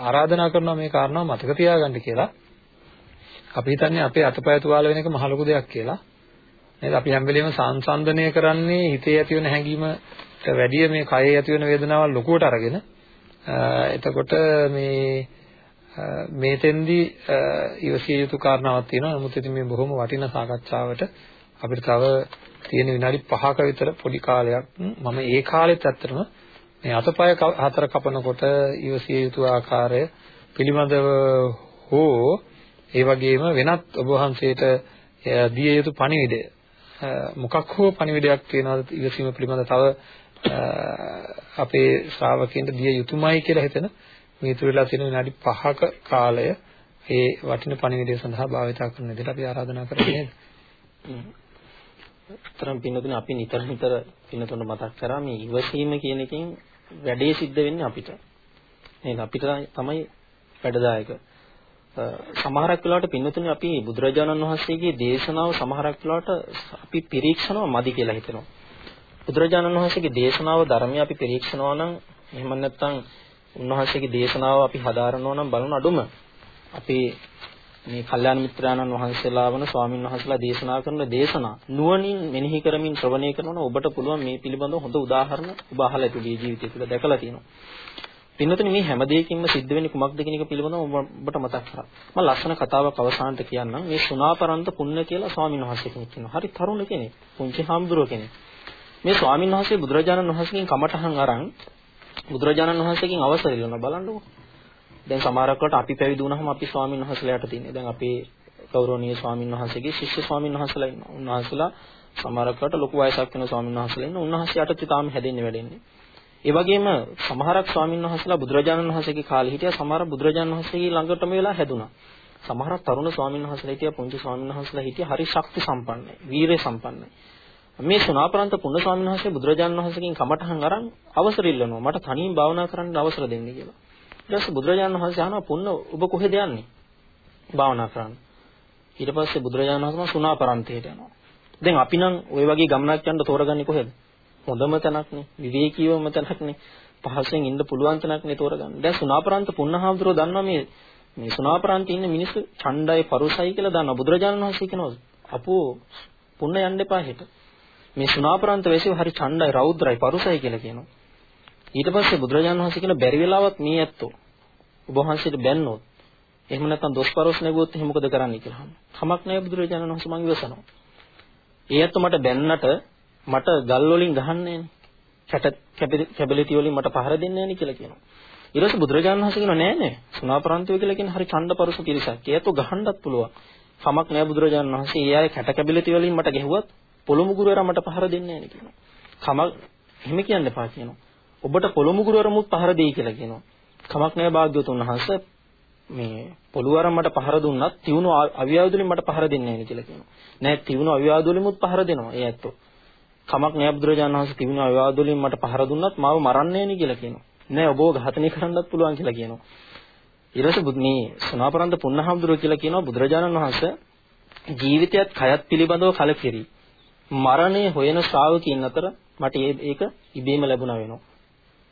ආරාධනා කරනවා මේ කාරණාව මතක තියාගන්න කියලා. අපි හිතන්නේ අපේ අතපය තුවාල වෙන එක මහ ලොකු දෙයක් කියලා. නේද? අපි හැම වෙලෙම සංසන්දනය කරන්නේ හිතේ ඇති වෙන හැඟීමට වැඩිය මේ කයේ ඇති වෙන වේදනාවල් ලොකුවට අරගෙන එතකොට මේ මේතෙන්දී ඉවසිය යුතු කාරණාවක් තියෙනවා. නමුත් ඉතින් මේ බොහොම වටිනා සාකච්ඡාවට අපිට තව තියෙන විනාඩි 5ක විතර පොඩි කාලයක් මම ඒ කාලෙත් ඇත්තටම මේ අතපය හතර කපනකොට ඉවසිය යුතු ආකාරය පිළිබඳව හෝ ඒ වගේම වෙනත් ඔබ වහන්සේට දිය යුතු පණිවිඩය මොකක් හෝ පණිවිඩයක් තියෙනවද ඉවසීම පිළිබඳ තව අපේ ශ්‍රාවකයන්ට දිය යුතුමයි කියලා හිතන මේ ඉතුරු වෙලා තියෙන විනාඩි 5ක කාලය ඒ වටින පණිවිඩය සඳහා භාවිතා කරන විදිහට අපි ආරාධනා කරන්නේ නේද? තරම් පින්නතුනේ අපි නිතර නිතර පින්නතුන්ට මතක් කරා මේ ඉවසීම කියන එකෙන් වැඩේ සිද්ධ වෙන්නේ අපිට. නේද? අපිට තමයි වැඩදායක. සමහරක් වෙලාවට පින්නතුනේ අපි බුදුරජාණන් වහන්සේගේ දේශනාව සමහරක් වෙලාවට අපි පරීක්ෂණව මදි කියලා හිතනවා. බුදුරජාණන් වහන්සේගේ දේශනාව ධර්මය අපි පරීක්ෂණව නම් එහෙම නැත්නම් උන්වහන්සේගේ දේශනාව අපි හදාරනවා නම් බලන අඩුම අපි මේ කල්යාණ මිත්‍රාණන් වහන්සේලා වන ස්වාමින් වහන්සේලා දේශනා කරන දේශනා නුවණින් මෙනෙහි කරමින් ශ්‍රවණය කරනවා ඔබට පුළුවන් මේ පිළිබඳව හොඳ උදාහරණ ඔබ අහලා ඇති ජීවිතය තුළ දැකලා තියෙනවා. පින්නතුනි මේ හැම දෙයකින්ම සිද්ධ වෙන්නේ කුමක්ද කියන එක පිළිබඳව ඔබට මතක් කරා. මම ලස්සන කතාවක් අවසානට කියන්නම්. මේ සුණාපරන්ත පුණ්‍ය කියලා ස්වාමීන් වහන්සේ කෙනෙක් ඉන්නවා. හරි තරුණ කෙනෙක්. පුංචි හාමුදුරුව කෙනෙක්. මේ ස්වාමීන් වහන්සේ බුදුරජාණන් වහන්සේගෙන් කමටහන් අරන් බුදුරජාණන් වහන්සේගෙන් අවසර ඉල්ලනවා බලන්නකෝ. දැන් සමහරක් වට අපි පැවිදි වුණාම අපි ස්වාමීන් වහන්සේලාට තියෙන්නේ. දැන් අපේ ගෞරවනීය ස්වාමීන් වහන්සේගේ ශිෂ්‍ය ස්වාමීන් වහන්සේලා ඉන්නවා. උන්වහන්සේලා සමහරක් වට ලොකු වයසක් වෙන ස්වාමීන් වහන්සේලා ඉන්නවා. උන්වහන්සේ යටතේ තාම හැදෙන්නේ වැඩෙන්නේ. ඒ වගේම සමහරක් ස්වාමීන් වහන්සේලා බුදුරජාණන් වහන්සේගේ කාලේ හිටියා. සමහර බුදුරජාණන් වහන්සේගේ ළඟටම වෙලා හැදුනා. සමහරක් තරුණ ස්වාමීන් වහන්සේලා හිටියා. පුංචි ස්වාමීන් වහන්සේලා හිටියා. හරි ශක්ති සම්පන්නයි. වීරිය සම්පන්නයි. මේ සුණාපරන්ත පුණ්‍ය ස්වාමීන් වහන්සේ බුදුරජාණන් වහන්සේගෙන් කමටහන් අරන් අවසර ඉල්ලනවා. මට තනියෙන් භාවනා කරන්න අවසර දෙන්න කියලා. ඊට පස්සේ බුදුරජාණන් වහන්සේ අහනවා පුන්න ඔබ කොහෙද යන්නේ? භාවනා කරන්න. ඊට පස්සේ බුදුරජාණන් වහන්සේ සුණාපරන්තයට යනවා. දැන් අපි නම් ওই වගේ ගමනක් යන්න තෝරගන්නේ කොහෙද? හොඳම තැනක්නේ. විවේකීවම තැනක්නේ. පහසෙන් ඉන්න පුළුවන් තැනක්නේ තෝරගන්න. දැන් සුණාපරන්ත පුන්නහාමුදුරුවෝ දන්නවා මේ මේ සුණාපරන්තේ ඉන්න මිනිස්සු ඡණ්ඩයි පරුසයි කියලා දන්නවා. බුදුරජාණන් වහන්සේ කියනවා අපෝ පුන්න යන්න එපා හෙට. මේ සුණාපරන්ත වැසියෝ හරි ඡණ්ඩයි රෞද්‍රයි පරුසයි කියලා කියනවා. ඊට පස්සේ බුදුරජාණන් වහන්සේ කියන බැරි වෙලාවත් මේ ඇත්තෝ ඔබ වහන්සේට බැන්නොත් එහෙම නැත්නම් දොස්පරොස් නැගුවොත් එහෙම මොකද කරන්නේ කියලා අහනවා. කමක් නැහැ බුදුරජාණන් වහන්සේ මං ඉවසනවා. ඒ ඇත්තෝ මට බැන්නට මට ගල් වලින් ගහන්නේ කැට කැබලිටි වලින් මට පහර දෙන්නේ නැහැ කියලා කියනවා. ඊට පස්සේ බුදුරජාණන් වහන්සේ කියනවා නෑ නෑ සුණාපරන්තය කියලා කියන්නේ හරි ඡණ්ඩපරුස පිරිසක්. ඒ ඇත්තෝ ගහන්නත් පුළුවන්. කමක් නැහැ බුදුරජාණන් වහන්සේ. ඒ අය කැට කැබලිටි වලින් මට ගැහුවත් පොළොමුගුරුවර මට පහර දෙන්නේ නැහැ කියනවා. කමක් එහෙම කියන්න එපා කියනවා. ඔබට පොළොමු ගුරුවරමුත් පහර දෙයි කියලා කියනවා. කමක් නැහැ භාග්‍යවතුන් වහන්සේ මේ පොළුවරම් මට පහර දුන්නත් තියුණු අවියාදුලින් මට පහර දෙන්නේ නැහැ කියලා කියනවා. නෑ තියුණු අවියාදුලිමුත් පහර දෙනවා ඒ ඇත්තෝ. කමක් නැහැ බුදුරජාණන් වහන්සේ තියුණු අවියාදුලින් මට පහර දුන්නත් මාව මරන්නේ නැහැ කියලා කියනවා. නෑ ඔබව ඝාතනය කරන්නත් පුළුවන් කියලා කියනවා. ඊට පස්සේ මේ සුණාපරන්ත පුන්නහම්දුර කියලා කියනවා බුදුරජාණන් වහන්සේ ජීවිතයත් කයත් පිළිබඳව කලකිරි. මරණය හොයන ශ්‍රාවකයන් අතර මට ඒක ඉබේම ලැබුණා වෙනවා.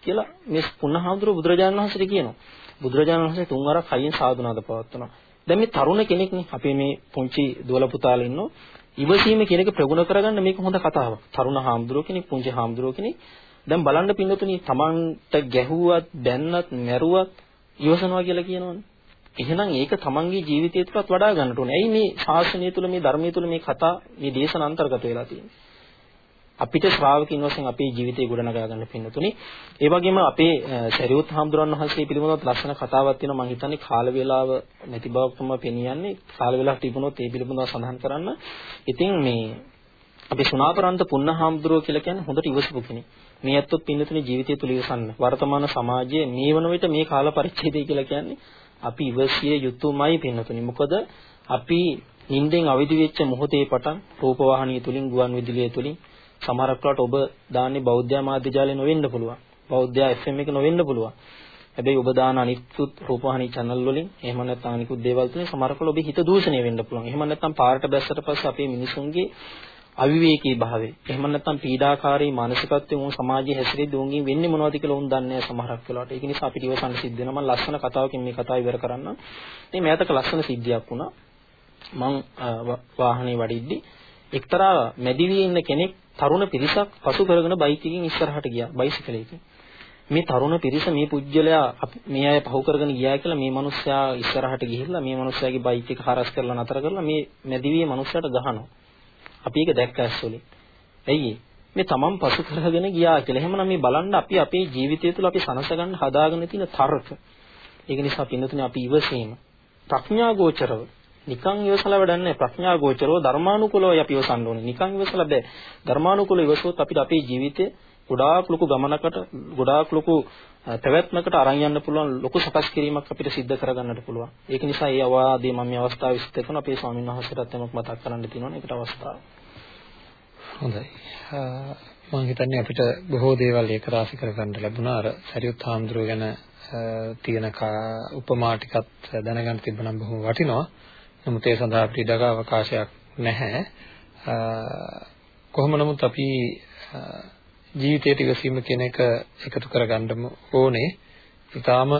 කියලා මේ පුන්නහාමුදුර බුදුරජාණන් වහන්සේට කියනවා. බුදුරජාණන් වහන්සේ තුන් වරක් හයියෙන් සාදුනාද පවත්වනවා. දැන් මේ තරුණ කෙනෙක්නේ අපේ මේ පුංචි දුවල පුතාලා ඉන්නෝ. ඉවසීම කියන එක ප්‍රගුණ කරගන්න මේක හොඳ කතාවක්. තරුණ හාමුදුරුවෝ කෙනෙක්, පුංචි හාමුදුරුවෝ කෙනෙක්. දැන් බලන්න පින්නතුනි තමන්ට ගැහුවත්, බැන්නත්, මැරුවත් ඉවසනවා කියලා කියනවනේ. එහෙනම් ඒක තමන්ගේ ජීවිතය තුළත් වඩා ගන්නට ඕනේ. ඇයි මේ ශාසනය තුළ මේ ධර්මයේ තුළ මේ කතා මේ දේශන අන්තර්ගත වෙලා තියෙන්නේ? අපිට ශ්‍රාවකින් වශයෙන් අපේ ජීවිතේ ගොඩනගා ගන්න පින්නතුනි. ඒ වගේම අපේ සරියුත් හාමුදුරන් වහන්සේ පිළිබඳව ලස්සන කතාවක් තියෙනවා මම හිතන්නේ කාල වේලාව නැති බවක් තමයි පෙනියන්නේ. කාල වේලාවක් තිබුණොත් ඒ පිළිබඳව සඳහන් කරන්න. ඉතින් මේ අපි සුණාපරන්ත පුන්න හාමුදුරුව කියලා කියන්නේ හොඳට ඉවසපු කෙනෙක්. මේ ඇත්තොත් පින්නතුනි ජීවිතය තුල ඉවසන්න. වර්තමාන සමාජයේ මේ වන විට මේ කාල පරිච්ඡේදය කියලා කියන්නේ අපි ඉවසිය යුතුමයි පින්නතුනි. මොකද අපි නිින්දෙන් අවදි වෙච්ච මොහොතේ පටන් රූපවාහිනිය තුලින් ගුවන් විදුලිය තුලින් සමහරක් වෙලාවට ඔබ දාන්නේ බෞද්ධ මාධ්‍ය ජාලේ නොවෙන්න පුළුවන්. බෞද්ධ FM එක නොවෙන්න පුළුවන්. හැබැයි ඔබ දාන අනිත්ුත් රූපවාහිනී channel වලින් එහෙම නැත්නම් අනිකුත් දේවල් තුලින් සමහරක් වෙලාවට ඔබේ හිත දූෂණය වෙන්න පුළුවන්. එහෙම නැත්නම් පාරට බැස්සට පස්සේ අපේ මිනිසුන්ගේ අවිවේකී භාවය. එහෙම නැත්නම් පීඩාකාරී මානසිකත්වයෙන් උන් සමාජයේ හැසිරෙද්දී උන්ගෙන් වෙන්නේ මොනවද කියලා උන් දන්නේ නැහැ සමහරක් වෙලාවට. ඒක නිසා අපිට ඉවසන්න සිද්ධ වෙනවා. මම ලස්සන කතාවකින් මේ කතාව ඉවර කරන්න. ඉතින් මෑතක ලස්සන සිද්ධියක් වුණා. මං වාහනේ වඩිද්දි එක්තරා මැදිවියේ ඉන්න කෙනෙක් තරුණ පිරිසක් පසු කරගෙන බයික් එකකින් ඉස්සරහට ගියා බයිසිකලයකින්. මේ තරුණ පිරිස මේ පුජ්‍යලයා මේ අය පහු කරගෙන ගියා කියලා මේ මිනිස්සයා ඉස්සරහට ගිහිල්ලා මේ මිනිස්සයාගේ බයික් එක හරස් කරලා නතර කරලා මේ මැදිවියේ මිනිස්සයාට ගහනවා. අපි ඒක දැක්ක ඇස්වලින්. ඇයි මේ තමන් පසු කරගෙන ගියා කියලා. එහෙමනම් මේ බලන්න අපි අපේ ජීවිතය තුළ අපි සනසගන්න හදාගෙන තියෙන තර්ක. ඒක නිසා පින්නතුනේ අපි ඉවසීම ප්‍රඥා ගෝචරව නිකන් ඉවසලා වැඩක් නැහැ. ප්‍රඥා ගෝචරව ධර්මානුකූලව අපි ඉවසන්න ඕනේ. නිකන් ඉවසලා බෑ. ධර්මානුකූලව ඉවසුවොත් අපිට අපේ ජීවිතේ ගොඩාක් ලොකු ගමනකට ගොඩාක් ලොකු පැවැත්මකට අරන් යන්න පුළුවන් ලොකු සකස් කිරීමක් අපිට සිද්ධ කරගන්නට පුළුවන්. ඒක නිසා මේ අවවාදයේ මම මේ අවස්ථාවේ විස්තර කරන අපේ ස්වාමීන් වහන්සේටත් එමක් මතක් කරන්න තියෙනවා ඒකට අවස්ථාව. හොඳයි. මම හිතන්නේ අපිට බොහෝ දේවල් ඒක රාශි කරගන්න ලැබුණා අර සරියුත් හාමුදුරුව ගැන තියෙන උපමා ටිකත් දැනගන්න තිබුණා බොහොම වටිනවා. නමුත් ඒ සඳහා අපිට ඉඩක අවකාශයක් නැහැ. කොහොම නමුත් අපි ජීවිතයට ඉවසීම කියන එක එකතු කරගන්න ඕනේ. ඊටාම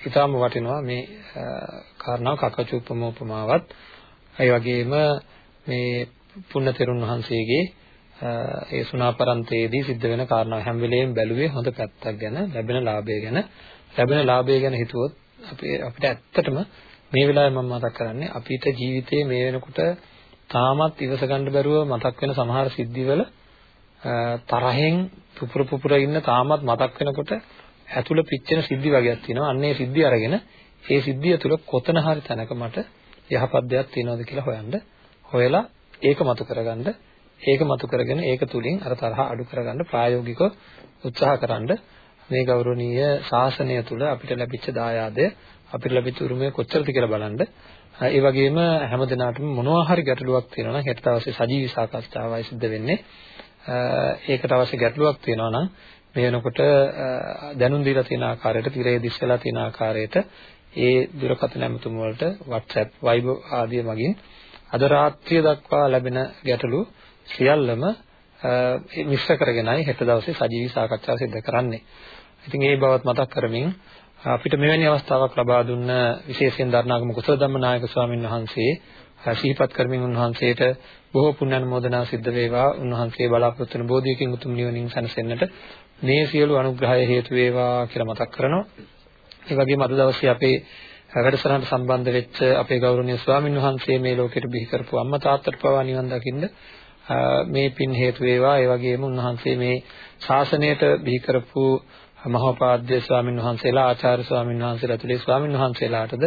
ඊටාම වටිනවා මේ කාරණාව කකචූපමෝපමාවත් ඒ වගේම මේ පුණ්‍යතෙරුන් වහන්සේගේ ඒ සුණාපරන්තයේදී සිද්ධ වෙන කාරණා හැම වෙලෙම බැලුවේ හොඳ පැත්තක් ගැන ලැබෙන ලාභය ගැන ලැබෙන ලාභය ගැන හිතුවොත් අපි අපිට ඇත්තටම මේ වෙලාවේ මම මතක් කරන්නේ අපිට ජීවිතේ මේ වෙනකොට තාමත් ඉවස ගන්න බැරුව මතක් වෙන සමහර සිද්ධිවල තරහෙන් පුපුර පුපුර ඉන්න තාමත් මතක් වෙනකොට ඇතුළ පිච්චෙන සිද්ධි වගේක් තියෙනවා. අන්න ඒ සිද්ධි අරගෙන ඒ සිද්ධිය තුළ කොතන හරි තැනක මට යහපත් දෙයක් තියෙනවද කියලා හොයන්න හොයලා ඒක මතු කරගන්න ඒක මතු කරගෙන ඒක තුලින් අර තරහ අඩු කරගන්න ප්‍රායෝගිකව උත්සාහ කරන්න මේ ගෞරවනීය ශාසනය තුල අපිට ලැබිච්ච දායාදය අපිට ලැබිච්ච උරුමය කොච්චරද කියලා බලන්න. ඒ වගේම හැම දිනාටම මොනවා හරි ගැටලුවක් තියෙනවා නම් හෙට දවසේ සජීවී සාකච්ඡාවයි සිද්ධ වෙන්නේ. ඒකට අවශ්‍ය ගැටලුවක් තියෙනවා නම් මේ වෙනකොට දැනුම් දීලා තියෙන ආකාරයට තිරේ දිස් වෙලා තියෙන ආකාරයට ඒ දුරකථන ඇමතුම් වලට WhatsApp Viber ආදිය මගින් අද රාත්‍රිය දක්වා ලැබෙන ගැටලු සියල්ලම මිශ්‍ර කරගෙනයි හෙට දවසේ සජීවී සාකච්ඡාව සිදු කරන්නේ. ඉතින් ඒ බවත් මතක් කරමින් අපිට මෙවැනි අවස්ථාවක් ලබා දුන්න විශේෂයෙන් දරණාගම කුසල ධම්මනායක ස්වාමීන් වහන්සේ සිහිපත් කරමින් උන්වහන්සේට බොහෝ පුණ්‍ය අනුමෝදනා සිද්ධ වේවා. උන්වහන්සේ බලාපොරොත්තු වෙන බෝධියකින් උතුම් නිවනින් සැනසෙන්නට මේ සියලු අනුග්‍රහය හේතු වේවා කියලා මතක් කරනවා. ඒ වගේම අද දවසේ අපේ වැඩසටහනට සම්බන්ධ වෙච්ච අපේ ගෞරවනීය ස්වාමින් වහන්සේ මේ ලෝකෙට බිහි කරපු අම්මා තාත්තට පවා නිවන් දකින්න මේ පින් හේතු වේවා. ඒ වගේම උන්වහන්සේ මේ ශාසනයට බිහි කරපු මහෝපාද්‍ය ස්වාමින් වහන්සේලා ආචාර්ය ස්වාමින් වහන්සේලා ඇතුළේ ස්වාමින් වහන්සේලාටද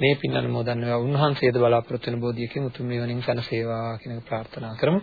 මේ පින් අනුමෝදන් වේවා. උන්වහන්සේද බලාපොරොත්තු වෙන බෝධියකින් උතුම් නිවනින් සැනසේවා කියන ප්‍රාර්ථනා කරමු.